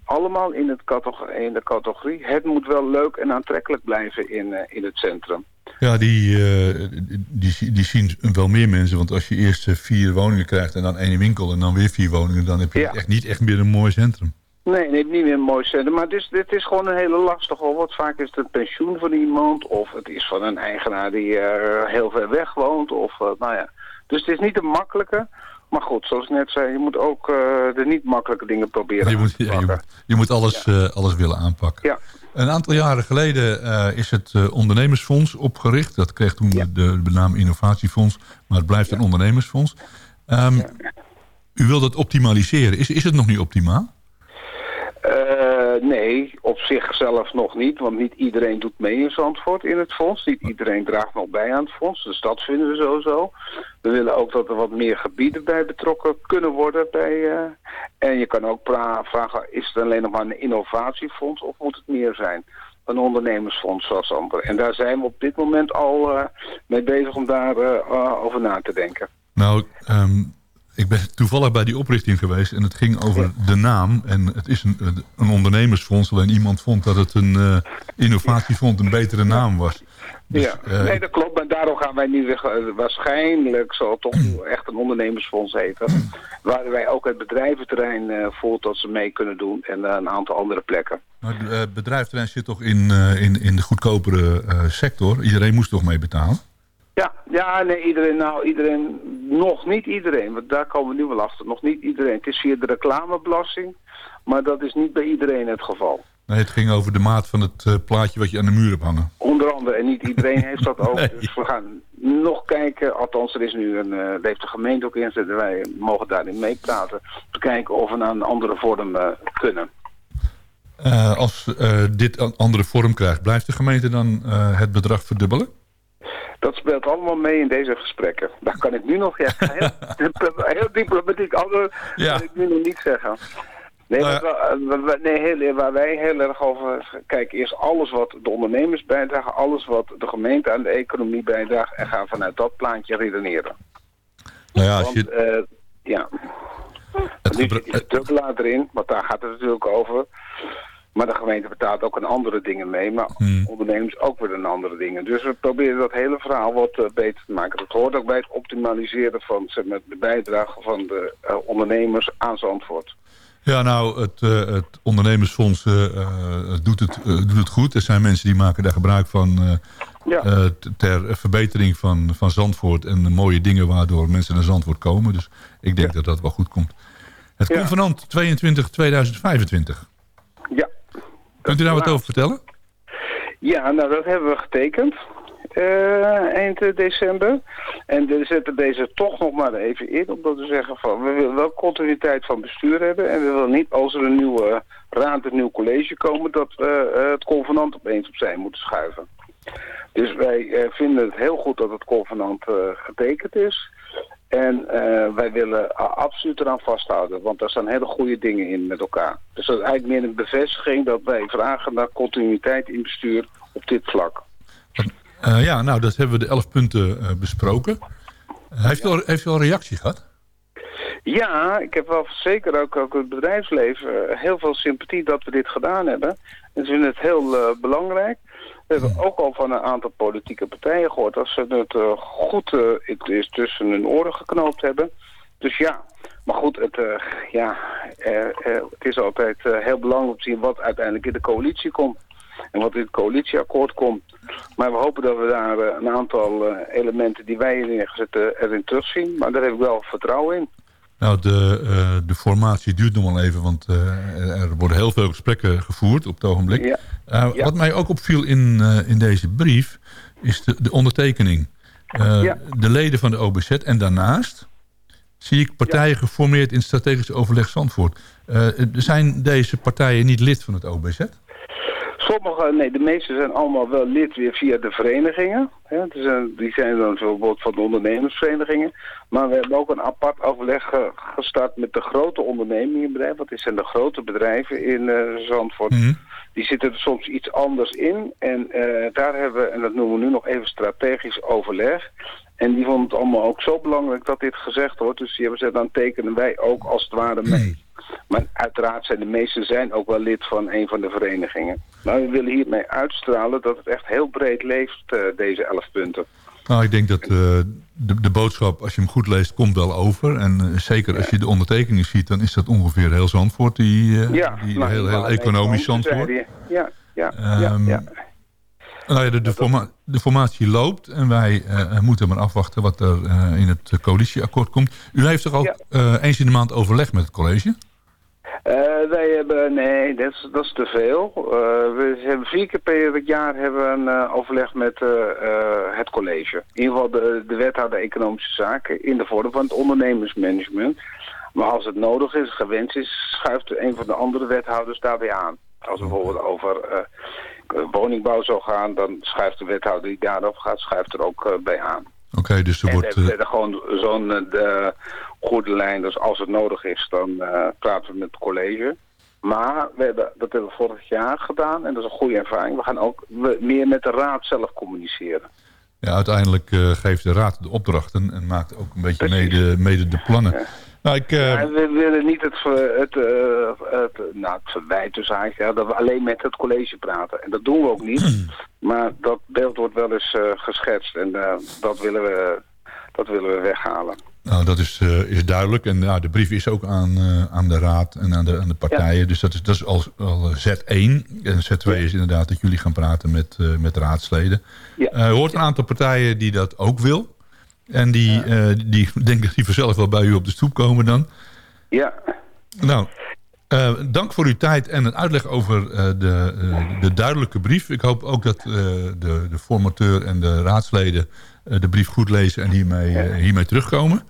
Allemaal in, het categorie, in de categorie, het moet wel leuk en aantrekkelijk blijven in, eh, in het centrum. Ja, die, eh, die, die zien wel meer mensen. Want als je eerst eh, vier woningen krijgt en dan één winkel en dan weer vier woningen... dan heb je Ja. echt niet echt meer een mooi centrum. Nee, nee, niet meer een mooi centrum. Maar het is, dit is gewoon een hele lastige. hoor. Want vaak is het een pensioen van iemand. Of het is van een eigenaar die eh, heel ver weg woont. Of, nou ja. Dus het is niet een makkelijke. Maar goed, zoals ik net zei, je moet ook eh, de niet makkelijke dingen proberen Je moet, ja, je, moet- je moet alles, eh, alles willen aanpakken. Ja. Een aantal jaren geleden eh, is het eh, ondernemersfonds opgericht. Dat kreeg toen de, de naam Innovatiefonds. Maar het blijft een ondernemersfonds. Ehm, U wilt het optimaliseren. Is, is het nog niet optimaal? Eh, nee, op zichzelf nog niet, want niet iedereen doet mee in Zandvoort in het fonds. Niet iedereen draagt nog bij aan het fonds, dus dat vinden we sowieso. We willen ook dat er wat meer gebieden bij betrokken kunnen worden. Bij, eh, en je kan ook vragen, is het alleen nog maar een innovatiefonds of moet het meer zijn? Een ondernemersfonds zoals andere. En daar zijn we op dit moment al eh, mee bezig om daar over na te denken. Nou, ehm, ik ben toevallig bij die oprichting geweest. En het ging over de naam. En het is een, een ondernemersfonds. Alleen iemand vond dat het een eh, innovatiefonds een betere naam was. Dus, ja, eh, nee, dat klopt. Maar daarom gaan wij nu weer, eh, waarschijnlijk zal het toch echt een ondernemersfonds heten. Waar wij ook het bedrijventerrein voelt dat ze mee kunnen doen en een aantal andere plekken. Maar het bedrijfterrein zit toch in, in, in de goedkopere sector? Iedereen moest toch mee betalen? Ja, ja, nee, iedereen, nou, iedereen, nog niet iedereen, want daar komen we nu wel achter. Nog niet iedereen. Het is via de reclamebelasting, maar dat is niet bij iedereen het geval. Nee, het ging over de maat van het eh, plaatje wat je aan de muur hebt hangen. Onder andere, en niet iedereen heeft dat ook. Dus we gaan nog kijken, althans er is nu een, eh daar heeft de gemeente ook in. Wij mogen daarin meepraten. Te kijken of we naar een andere vorm eh, kunnen. Eh, als eh, dit een andere vorm krijgt, blijft de gemeente dan eh, het bedrag verdubbelen? Dat speelt allemaal mee in deze gesprekken. Daar kan ik nu nog ja, heel, heel diplomatiek Ja. kan ik nu nog niet zeggen. Nee, Nou wat wel, eh, wa- wa- nee heel, waar wij heel erg over kijken is alles wat de ondernemers bijdragen, alles wat de gemeente aan de economie bijdraagt en gaan vanuit dat plaatje redeneren. Nou ja, als Want je, eh, ja, het nu zit druklater in, want daar gaat het natuurlijk over. Maar de gemeente betaalt ook aan andere dingen mee, maar Hmm. ondernemers ook weer aan andere dingen. Dus we proberen dat hele verhaal wat eh, beter te maken. Dat hoort ook bij het optimaliseren van zeg maar, de bijdrage van de eh, ondernemers aan Zandvoort. Ja, nou, het, eh, het ondernemersfonds doet, het, doet het goed. Er zijn mensen die maken daar gebruik van Ja. ter verbetering van, van Zandvoort... en de mooie dingen waardoor mensen naar Zandvoort komen. Dus ik denk dat dat wel goed komt. Het Ja. convenant 22-2025. Ja. Kunt u daar wat over vertellen? Ja, nou dat hebben we getekend. eh, eind eh, december. En we zetten deze toch nog maar even in. Omdat we zeggen van we willen wel continuïteit van bestuur hebben. En we willen niet als er een nieuwe raad, een nieuw college komen. Dat we eh, het convenant opeens opzij moeten schuiven. Dus wij eh, vinden het heel goed dat het convenant eh, getekend is. En eh, wij willen absoluut eraan vasthouden, want daar staan hele goede dingen in met elkaar. Dus dat is eigenlijk meer een bevestiging dat wij vragen naar continuïteit in bestuur op dit vlak. Ja, nou, dat hebben we de elf punten besproken. heeft, u al, heeft u al reactie gehad? Ja, ik heb wel zeker ook, ook het bedrijfsleven heel veel sympathie dat we dit gedaan hebben. En ze vinden het heel belangrijk. We hebben ook al van een aantal politieke partijen gehoord dat ze het eh, goed eh, is tussen hun oren geknoopt hebben. Dus ja, maar goed, het, eh, ja, het is altijd heel belangrijk om te zien wat uiteindelijk in de coalitie komt. En wat in het coalitieakkoord komt. Maar we hopen dat we daar een aantal elementen die wij erin gezet erin terugzien. Maar daar heb ik wel vertrouwen in. Nou, de, eh, de formatie duurt nog wel even, want eh, er worden heel veel gesprekken gevoerd op het ogenblik. Ja. Eh, Ja. Wat mij ook opviel in, in deze brief, is de, de ondertekening. Ja. De leden van de OBZ en daarnaast zie ik partijen geformeerd in strategisch overleg Zandvoort. Zijn deze partijen niet lid van het OBZ? Sommige, nee, de meeste zijn allemaal wel lid weer via de verenigingen. Hè. Dus, die zijn dan bijvoorbeeld van de ondernemersverenigingen. Maar we hebben ook een apart overleg gestart met de grote ondernemingenbedrijven. Want dit zijn de grote bedrijven in eh, Zandvoort. Die zitten er soms iets anders in. En eh, daar hebben we, en dat noemen we nu nog even strategisch overleg. En die vonden het allemaal ook zo belangrijk dat dit gezegd wordt. Dus die hebben gezegd, dan tekenen wij ook als het ware mee. Maar uiteraard zijn de meesten zijn ook wel lid van een van de verenigingen. Maar we willen hiermee uitstralen dat het echt heel breed leeft, eh, deze elf punten. Nou, ik denk dat eh, de, de boodschap, als je hem goed leest, komt wel over. En eh, zeker als je de ondertekeningen ziet, dan is dat ongeveer heel Zandvoort. Die, ja, die nou, heel, heel economisch Zandvoort. Ja, ja, ja, Ehm, ja. Nou ja, de, de, forma- de formatie loopt en wij eh, moeten maar afwachten wat er eh, in het coalitieakkoord komt. U heeft toch ook eh, eens in de maand overleg met het college? Eh, wij hebben, nee, dat is, dat is te veel. Eh, we hebben vier keer per jaar hebben we een eh, overleg met eh, eh, het college. In ieder geval de, de wethouder economische zaken in de vorm van het ondernemersmanagement. Maar als het nodig is, gewenst is, schuift een van de andere wethouders daarbij aan. Als bijvoorbeeld over eh, woningbouw zou gaan, dan schuift de wethouder die daarop gaat, schuift er ook eh, bij aan. Oké, dus er En wordt... we eh, hebben gewoon zo'n eh, de goede lijn. Dus als het nodig is, dan eh, praten we met het college. Maar we hebben, dat hebben we vorig jaar gedaan en dat is een goede ervaring. We gaan ook meer met de raad zelf communiceren. ja, uiteindelijk eh, geeft de raad de opdrachten en maakt ook een beetje mede, mede de plannen. Nou, ik, eh, we willen niet het, het, eh, het, nou, het verwijt dus eigenlijk, ja, dat we alleen met het college praten. En dat doen we ook niet. maar dat beeld wordt wel eens eh, geschetst en eh, dat, willen we, dat willen we weghalen. Nou, dat is, eh, is duidelijk. En ja, de brief is ook aan, eh, aan de raad en aan de, aan de partijen. Dus dat is, dat is al, al Z1. En Z2 is inderdaad dat jullie gaan praten met, eh, met raadsleden. Ja. Eh, er hoort een aantal partijen die dat ook wil. En die, eh, die denken dat die vanzelf wel bij u op de stoep komen dan. Ja. Nou, eh, dank voor uw tijd en het uitleg over eh, de, de duidelijke brief. Ik hoop ook dat de, de formateur en de raadsleden de brief goed lezen en hiermee, hiermee terugkomen.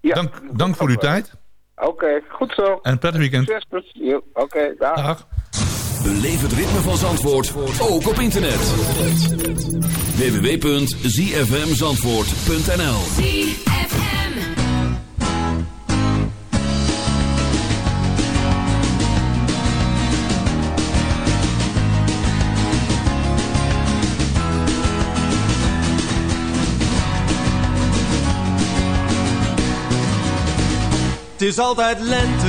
dank dank voor uw tijd Oké, goed zo. en een prettig weekend. Oké, dag. Dag. Beleef het ritme van Zandvoort ook op internet. www.zfmzandvoort.nl Het is altijd lente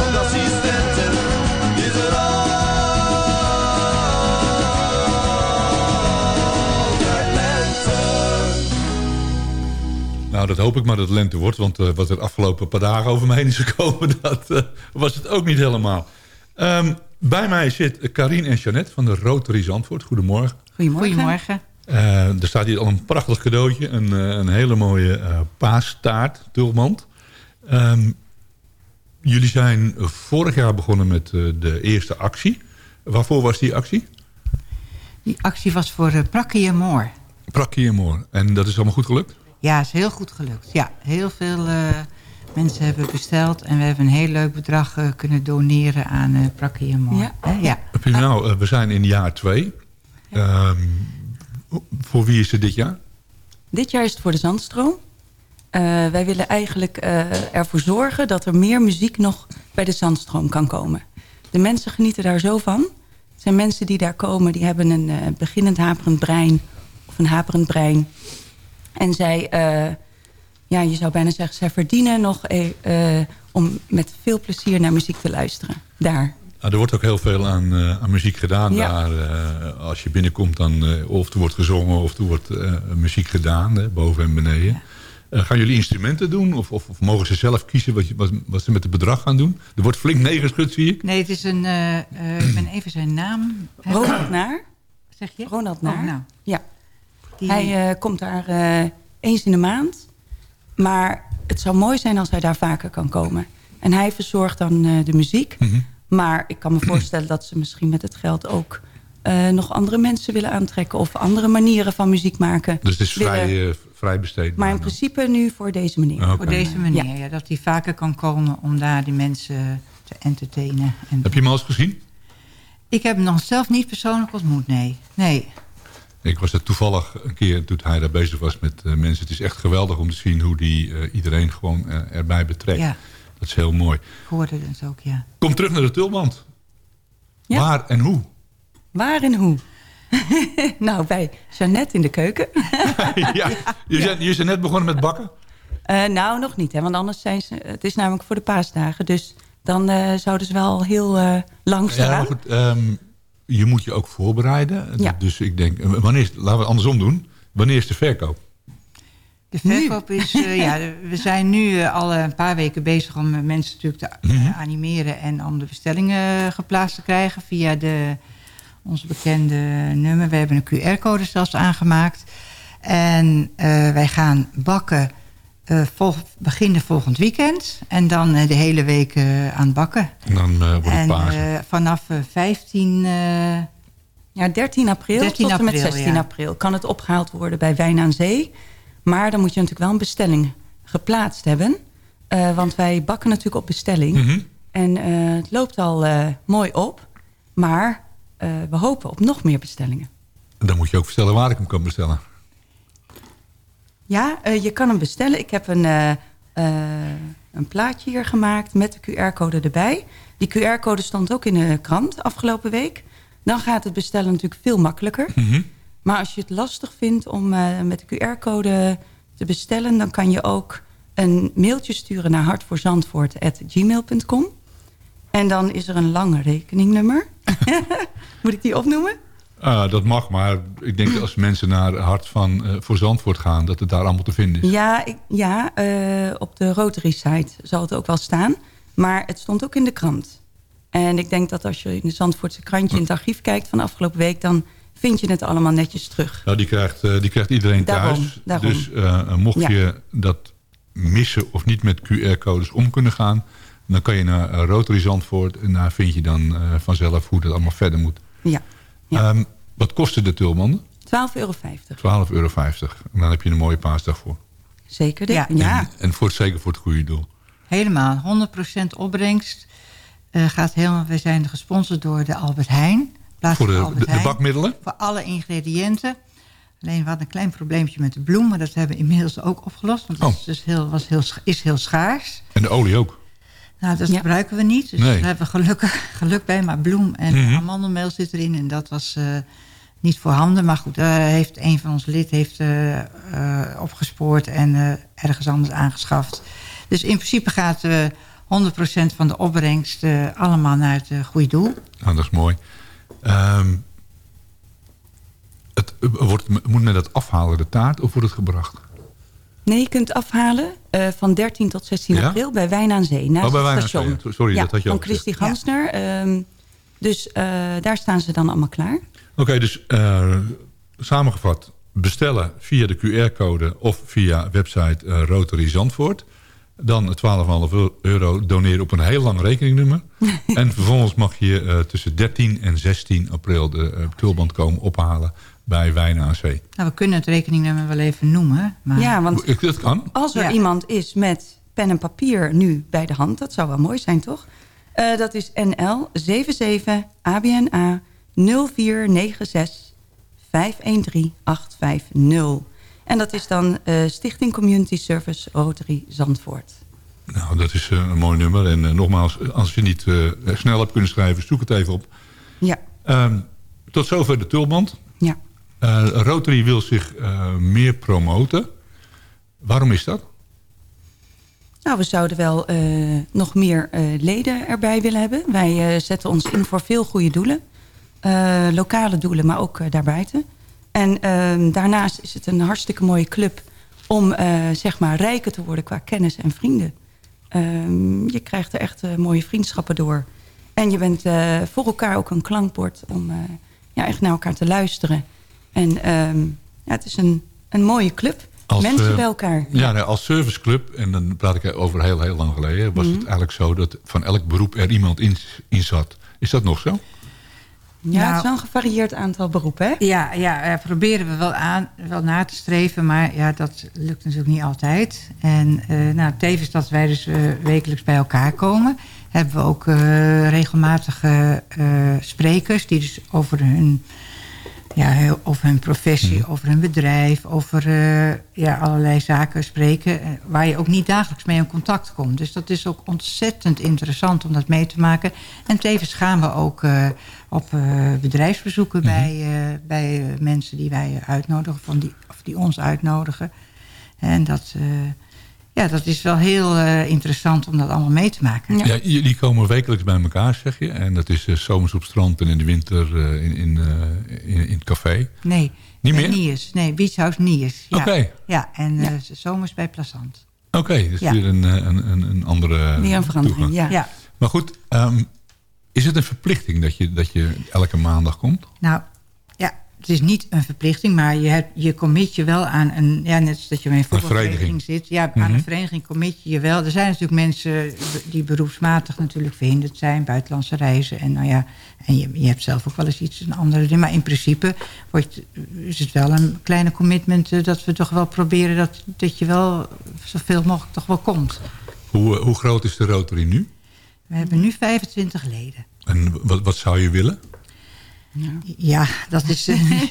Nou, dat hoop ik maar dat het lente wordt. Want eh, wat er afgelopen paar dagen over me heen is gekomen... dat eh, was het ook niet helemaal. Ehm, bij mij zit Karine en Jeannette van de Rotary Zandvoort. Goedemorgen. Goedemorgen. Eh, er staat hier al een prachtig cadeautje. Een, eh, een hele mooie eh paastaart, tulmand. Ehm, jullie zijn vorig jaar begonnen met eh, de eerste actie. Waarvoor was die actie? Die actie was voor uh, Prakkie en Moor. Prakkie en Moor. En dat is allemaal goed gelukt? Ja, is heel goed gelukt. Ja, heel veel eh, mensen hebben besteld. En we hebben een heel leuk bedrag eh, kunnen doneren aan eh Prakkie en Moor. Ja. Hè, ja. Nou, eh, we zijn in jaar twee. Ehm, voor wie is het dit jaar? Dit jaar is het voor de Zandstroom. Eh, wij willen eigenlijk eh, ervoor zorgen dat er meer muziek nog bij de Zandstroom kan komen. De mensen genieten daar zo van. Het zijn mensen die daar komen, die hebben een eh, beginnend haperend brein. Of een haperend brein. En zij, eh, ja, je zou bijna zeggen, zij verdienen nog eh, eh, om met veel plezier naar muziek te luisteren. Daar. Er wordt ook heel veel aan, eh, aan muziek gedaan Ja. daar. eh, als je binnenkomt, dan eh, of er wordt gezongen of er wordt eh, muziek gedaan, hè, boven en beneden. Eh, gaan jullie instrumenten doen of, of, of mogen ze zelf kiezen wat, je, wat, wat ze met het bedrag gaan doen? Er wordt flink neergeschud, zie ik. Nee, het is een... eh, eh, ik ben even zijn naam... Ronald Naar. Zeg je? Ronald Naar. Oh, nou. Ja. Die- Hij eh, komt daar eh, eens in de maand. Maar het zou mooi zijn als hij daar vaker kan komen. En hij verzorgt dan eh, de muziek. Mhm. Maar ik kan me voorstellen dat ze misschien met het geld ook... eh, nog andere mensen willen aantrekken... of andere manieren van muziek maken. Dus het is willen. vrij, eh, vrij besteed. Maar in principe nu voor deze manier. Voor deze manier, ja. dat hij vaker kan komen om daar die mensen te entertainen. En Heb je hem al eens gezien? ik heb hem nog zelf niet persoonlijk ontmoet, nee. Nee. Ik was er toevallig een keer toen hij daar bezig was met eh, mensen. Het is echt geweldig om te zien hoe die eh, iedereen gewoon eh, erbij betrekt. Ja. Dat is heel mooi. Ik hoorde het ook, ja. Kom terug naar de tulband. Ja. Waar en hoe? Waar en hoe? nou, bij Jeannette in de keuken. ja, je, Zijn, je zijn net begonnen met bakken. Nou, nog niet. Hè, want anders zijn ze... Het is namelijk voor de paasdagen. Dus dan zouden ze wel heel lang staan. Ja, maar goed, ehm, je moet je ook voorbereiden. Ja. Dus ik denk, wanneer is, laten we het andersom doen. Wanneer is de verkoop? De verkoop is... eh, ja, we zijn nu eh, al een paar weken bezig om eh, mensen natuurlijk te eh, animeren... en om de bestellingen geplaatst te krijgen via de, onze bekende nummer. We hebben een QR-code zelfs aangemaakt. En wij gaan bakken eh vol, beginnen volgend weekend. En dan eh, de hele week eh, aan het bakken. En dan eh, wordt het En eh, vanaf eh, 15... eh, Ja, 13 april 13 tot en met april, 16 ja. april kan het opgehaald worden bij Wijn aan Zee. Maar dan moet je natuurlijk wel een bestelling geplaatst hebben. Eh, want wij bakken natuurlijk op bestelling. Mhm. En eh, het loopt al eh, mooi op. Maar eh, we hopen op nog meer bestellingen. Dan moet je ook vertellen waar ik hem kan bestellen. Ja, eh, je kan hem bestellen. Ik heb een, eh, eh, een plaatje hier gemaakt met de QR-code erbij. Die QR-code stond ook in de krant afgelopen week. Dan gaat het bestellen natuurlijk veel makkelijker. Maar als je het lastig vindt om met de QR-code te bestellen... dan kan je ook een mailtje sturen naar hartvoorzandvoort.gmail.com. En dan is er een lang rekeningnummer. Moet ik die opnoemen? Ah, dat mag, maar ik denk dat als mensen naar Hart van eh, voor Zandvoort gaan... dat het daar allemaal te vinden is. Ja, ik, ja eh, op de Rotary-site zal het ook wel staan. Maar het stond ook in de krant. En ik denk dat als je in de Zandvoortse krantje in het archief kijkt... van afgelopen week, dan vind je het allemaal netjes terug. Nou, die krijgt, eh, die krijgt iedereen Daarom, thuis. daarom. Dus mocht Ja. je dat missen of niet met QR-codes om kunnen gaan... dan kan je naar Rotary Zandvoort en daar vind je dan vanzelf hoe dat allemaal verder moet. Ja, Ehm, wat kosten de tulbanden? 12,50 euro. 12,50 euro. En dan heb je een mooie paasdag voor. Zeker, dit. Ja. ja. En, en voor, zeker voor het goede doel. Helemaal, 100% opbrengst. eh, gaat helemaal, we zijn gesponsord door de Albert Heijn. Voor de, Albert de, bakmiddelen? Voor alle ingrediënten. Alleen we hadden een klein probleempje met de bloem, maar dat hebben we inmiddels ook opgelost. Want dat Oh. is, dus heel, was heel, is heel schaars. En de olie ook. Nou, dat gebruiken we niet. Dus Nee. daar hebben we gelukkig geluk bij. Maar bloem en Mhm. amandelmeel zit erin. En dat was eh, niet voorhanden. Maar goed, daar heeft een van onze lid heeft, eh, eh, opgespoord en eh, ergens anders aangeschaft. Dus in principe gaat eh 100% van de opbrengst eh, allemaal naar het eh, goede doel. Nou, dat is mooi. Ehm, het, wordt, moet men dat afhalen, de taart, of wordt het gebracht? Nee, je kunt afhalen eh, van 13 tot 16 Ja? april bij Wijn aan Zee. Naast Oh, bij het Wijn aan station. Zee. Sorry, Ja, dat had je van. Christy Gansner. Ehm, dus eh, daar staan ze dan allemaal klaar. Oké, dus eh, samengevat. Bestellen via de QR-code of via website eh, Rotary Zandvoort. Dan 12,5 euro doneren op een heel lang rekeningnummer. en vervolgens mag je eh, tussen 13 en 16 april de uh, tulband komen ophalen bij Wijn aan Zee. Nou, we kunnen het rekeningnummer wel even noemen. Maar... Ja, want Ik, dat kan. als er Ja. iemand is met pen en papier nu bij de hand... dat zou wel mooi zijn, toch? Eh, dat is NL 77 ABNA 0496 513 850. En dat is dan eh, Stichting Community Service Rotary Zandvoort. Nou, dat is eh, een mooi nummer. En nogmaals, als je niet eh, snel hebt kunnen schrijven, zoek het even op. Ja. Ehm, tot zover de tulband. Eh, Rotary wil zich eh, meer promoten. Waarom is dat? Nou, we zouden wel eh, nog meer leden erbij willen hebben. Wij zetten ons in voor veel goede doelen. Lokale doelen, maar ook daarbuiten. En ehm, daarnaast is het een hartstikke mooie club... om zeg maar rijker te worden qua kennis en vrienden. Ehm, je krijgt er echt mooie vriendschappen door. En je bent voor elkaar ook een klankbord... om ja, echt naar elkaar te luisteren. En ehm, ja, het is een, een mooie club. Mensen eh, bij elkaar. Ja, als serviceclub, en dan praat ik over heel, heel lang geleden... was Mhm. het eigenlijk zo dat van elk beroep er iemand in, in zat. Is dat nog zo? Ja, het Nou, is wel een gevarieerd aantal beroepen, hè? Ja, ja proberen we wel, aan, wel na te streven, maar ja, dat lukt natuurlijk niet altijd. En eh, nou, tevens dat wij dus eh, wekelijks bij elkaar komen... hebben we ook eh, regelmatige eh, sprekers... die dus over hun, ja, over hun professie, over hun bedrijf... over eh, ja, allerlei zaken spreken... eh, waar je ook niet dagelijks mee in contact komt. Dus dat is ook ontzettend interessant om dat mee te maken. En tevens gaan we ook eh, op bedrijfsbezoeken bij, eh, bij eh, mensen die wij uitnodigen... Van die, of die ons uitnodigen. En dat, ja, dat is wel heel eh, interessant om dat allemaal mee te maken. Ja. jullie komen wekelijks bij elkaar, zeg je. En dat is eh, zomers op strand en in de winter eh, in, in, eh, in, in het café. Nee, Niet meer? Niers. Nee, Beach House Niers. Ja. Oké. Ja, en eh, zomers bij Plazant. Oké, dus Ja. weer een, eh, een, een, een andere Weer een verandering, ja. Ja. Maar goed, ehm, is het een verplichting dat je, dat je elke maandag komt? Nou, het is niet een verplichting, maar je, hebt, je commit je wel aan een... Ja, net als dat je bij een voetbalvereniging vereniging. zit. Ja, aan Mhm. een vereniging commit je je wel. Er zijn natuurlijk mensen die beroepsmatig natuurlijk verhinderd zijn. Buitenlandse reizen. En nou ja, en je, je hebt zelf ook wel eens iets, een andere ding. Maar in principe wordt, is het wel een kleine commitment... eh, dat we toch wel proberen dat, dat je wel zoveel mogelijk toch wel komt. Hoe, eh, hoe groot is de Rotary nu? We hebben nu 25 leden. En wat, wat zou je willen? Ja, dat is... eh,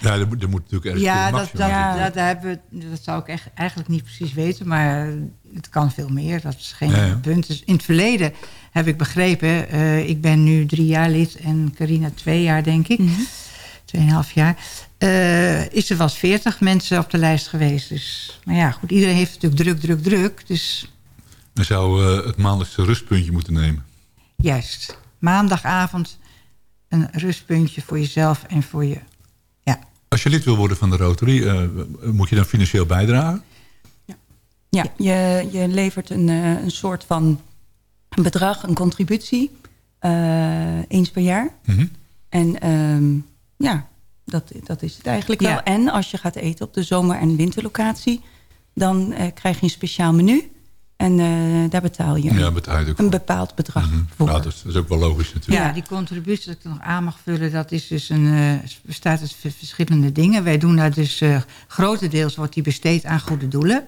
Ja, er moet, er moet natuurlijk ergens ja, een dat, maximum dat, zitten. dat, daar hebben we, dat zou ik echt, eigenlijk niet precies weten. Maar het kan veel meer. Dat is geen Ja, ja. punt. Dus in het verleden heb ik begrepen... eh, ik ben nu drie jaar lid en Carina twee jaar, denk ik. Tweeënhalf jaar. eh, is er wel veertig mensen op de lijst geweest. Dus, maar ja, goed. Iedereen heeft natuurlijk druk, druk, druk. Dus Men zou eh, het maandelijkse rustpuntje moeten nemen. juist. Maandagavond een rustpuntje voor jezelf en voor je... Als je lid wil worden van de Rotary, eh, moet je dan financieel bijdragen? Ja, je, je levert een, eh, een soort van een bedrag, een contributie, eh, eens per jaar. Mhm. En ehm, ja, dat, dat is het eigenlijk wel. Ja. En als je gaat eten op de zomer- en winterlocatie... dan eh, krijg je een speciaal menu. En eh, daar betaal je Ja, betaal je ook een bepaald bedrag voor. Nou, dat, is, dat is ook wel logisch natuurlijk. Ja, die contributie dat ik nog aan mag vullen, dat is dus een, eh, bestaat uit verschillende dingen. Wij doen daar dus eh, grotendeels wordt die besteed aan goede doelen.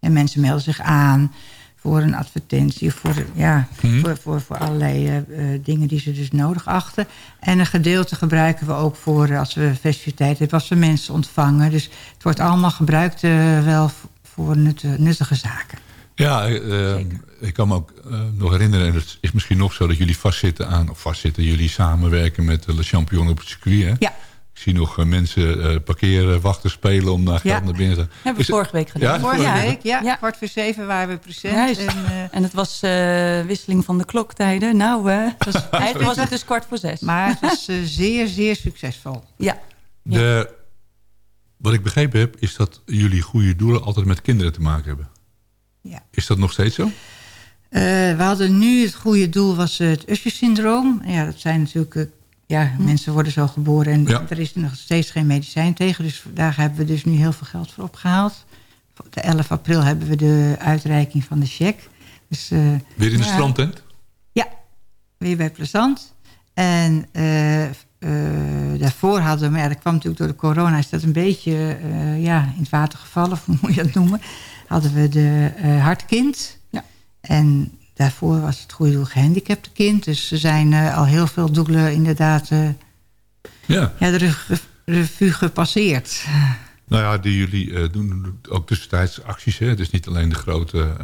En mensen melden zich aan voor een advertentie, voor, ja, Mhm. voor, voor, voor allerlei dingen die ze dus nodig achten. En een gedeelte gebruiken we ook voor, als we festiviteiten hebben, als we mensen ontvangen. Dus het wordt allemaal gebruikt wel voor nuttige zaken. Ja, eh, ik kan me ook eh, nog herinneren, en het is misschien nog zo... dat jullie vastzitten aan, of vastzitten, jullie samenwerken met de Le Champion op het circuit. Hè? Ja. Ik zie nog eh, mensen eh, parkeren, wachten, spelen om naar geld Ja. naar binnen te Hebben we vorige week gedaan. Ja, Vorige vorige week, ja, kwart voor zeven waren we present. En, eh, En het was eh, wisseling van de kloktijden. Nou, eh, het was, eigenlijk was het dus kwart voor zes. Maar het was eh, zeer, zeer succesvol. Ja. De, wat ik begrepen heb, is dat jullie goede doelen altijd met kinderen te maken hebben. Is dat nog steeds zo? Eh, we hadden nu het goede doel was eh, het Usher-syndroom. Ja, dat zijn natuurlijk... eh, ja, mensen worden zo geboren en Ja. er is nog steeds geen medicijn tegen. Dus daar hebben we dus nu heel veel geld voor opgehaald. Op de 11 april hebben we de uitreiking van de cheque. Dus, Weer in de ja, strandtent? Ja, weer bij Plezant. En daarvoor hadden we, maar ja, dat kwam natuurlijk door de corona... is dat een beetje ja, in het water gevallen, hoe moet je dat noemen... hadden we de eh Hartkind. Ja. En daarvoor was het goede doel gehandicapte kind. Dus er zijn eh, al heel veel doelen inderdaad... eh, Ja. ja, de rev- revue gepasseerd. Nou ja, die jullie eh, doen ook tussentijds acties. Hè? Is niet alleen de grote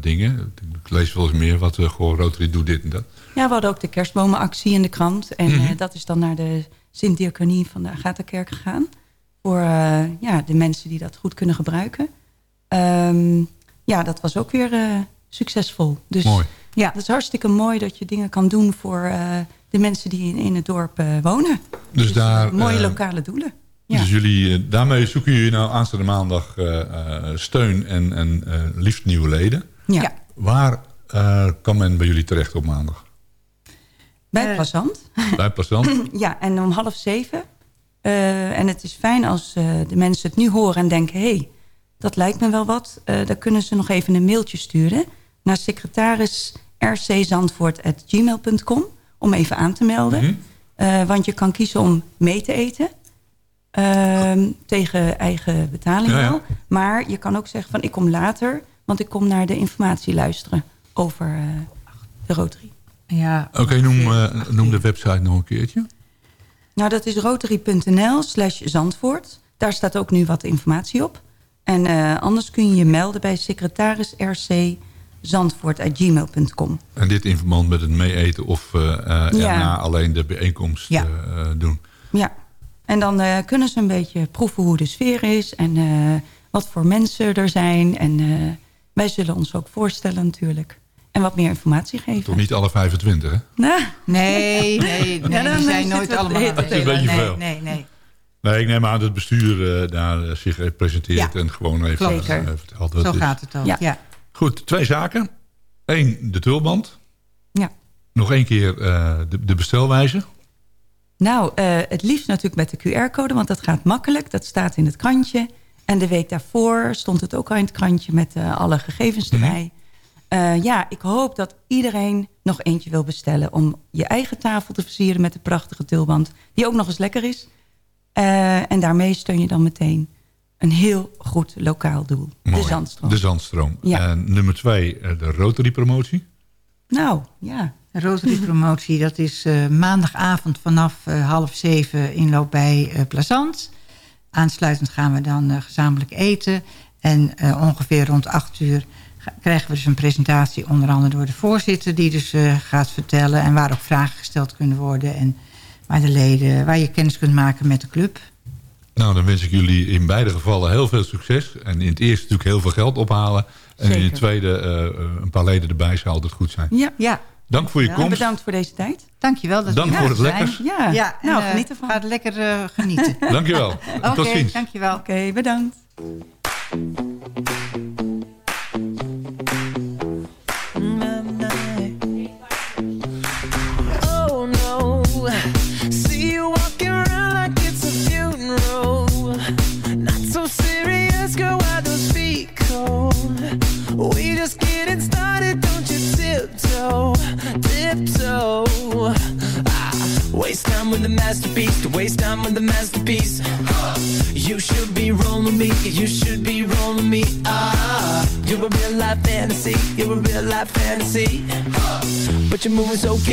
dingen. Ik lees wel eens meer wat uh, gewoon Rotary doet dit en dat. Ja, we hadden ook de kerstbomenactie in de krant. En Mhm. eh, dat is dan naar de Sint-Diaconie van de Agatha-kerk gegaan. Voor eh, ja, de mensen die dat goed kunnen gebruiken. Ehm, ja, dat was ook weer eh, succesvol. Dus Mooi. ja, het is hartstikke mooi dat je dingen kan doen voor eh, de mensen die in, in het dorp eh, wonen. Dus, daar, Mooie lokale doelen. Ja. Dus jullie, daarmee zoeken jullie nou aanstaande maandag eh, eh, steun en, en eh, liefst nieuwe leden. Ja. Ja. Waar eh, kan men bij jullie terecht op maandag? Bij Plazant. Bij Plazant? Ja, en om half zeven. Eh, en het is fijn als eh, de mensen het nu horen en denken... hé, hey, dat lijkt me wel wat. Eh, dan kunnen ze nog even een mailtje sturen... naar secretaris rczandvoort.gmail.com... om even aan te melden. Mhm. Eh, want je kan kiezen om mee te eten... Ehm, tegen eigen betaling Ja, ja. wel. Maar je kan ook zeggen van ik kom later... want ik kom naar de informatie luisteren over eh, de Rotary. Ja, Oké, noem, noem de website nog een keertje. Nou, dat is rotary.nl slash Zandvoort. Daar staat ook nu wat informatie op. En eh, anders kun je je melden bij secretaris rc zandvoort.gmail.com. En dit in verband met het meeeten of eh eh, Ja. erna alleen de bijeenkomst Ja. doen. Ja, en dan eh, kunnen ze een beetje proeven hoe de sfeer is... en eh, wat voor mensen er zijn. En eh, wij zullen ons ook voorstellen natuurlijk. En wat meer informatie geven. Toch niet alle 25, hè? Nou, Nee, nee, nee Ja, dan die zijn nooit allemaal het is een beetje nee, veel. Nee, nee. Nee, ik neem aan dat het bestuur eh, daar eh, zich presenteert Ja, en gewoon even Zeker. vertelt wat Zo het is. gaat het ook, ja. Goed, twee zaken. Eén, de tulband. Ja. Nog één keer eh, de, de bestelwijze. Nou, eh, het liefst natuurlijk met de QR-code, want dat gaat makkelijk. Dat staat in het krantje. En de week daarvoor stond het ook al in het krantje met eh, alle gegevens erbij. Eh, ja, ik hoop dat iedereen nog eentje wil bestellen... om je eigen tafel te versieren met de prachtige tulband... die ook nog eens lekker is. Eh, en daarmee steun je dan meteen een heel goed lokaal doel. Mooi. De Zandstroom. De Zandstroom. Ja. En nummer twee, eh, de Rotary promotie. Nou, ja. De Rotary promotie, dat is eh, maandagavond vanaf eh, half zeven inloop bij eh Plazant. Aansluitend gaan we dan gezamenlijk eten. En eh, ongeveer rond acht uur krijgen we dus een presentatie... onder andere door de voorzitter die dus eh, gaat vertellen... en waar ook vragen gesteld kunnen worden... en waar de leden, waar je kennis kunt maken met de club. Nou, dan wens ik jullie in beide gevallen heel veel succes. En in het eerste natuurlijk heel veel geld ophalen. En in het tweede eh, eh, een paar leden erbij zou altijd goed zijn. Ja. ja. Dank voor je komst. bedankt voor deze tijd. Dankjewel dat Dank we voor het zijn. lekkers. Ja, Ja, en, nou, eh, geniet ervan. Gaat lekker eh, genieten. Dankjewel. Oké, Tot ziens. dankjewel. Oké, bedankt.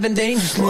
than dangerous.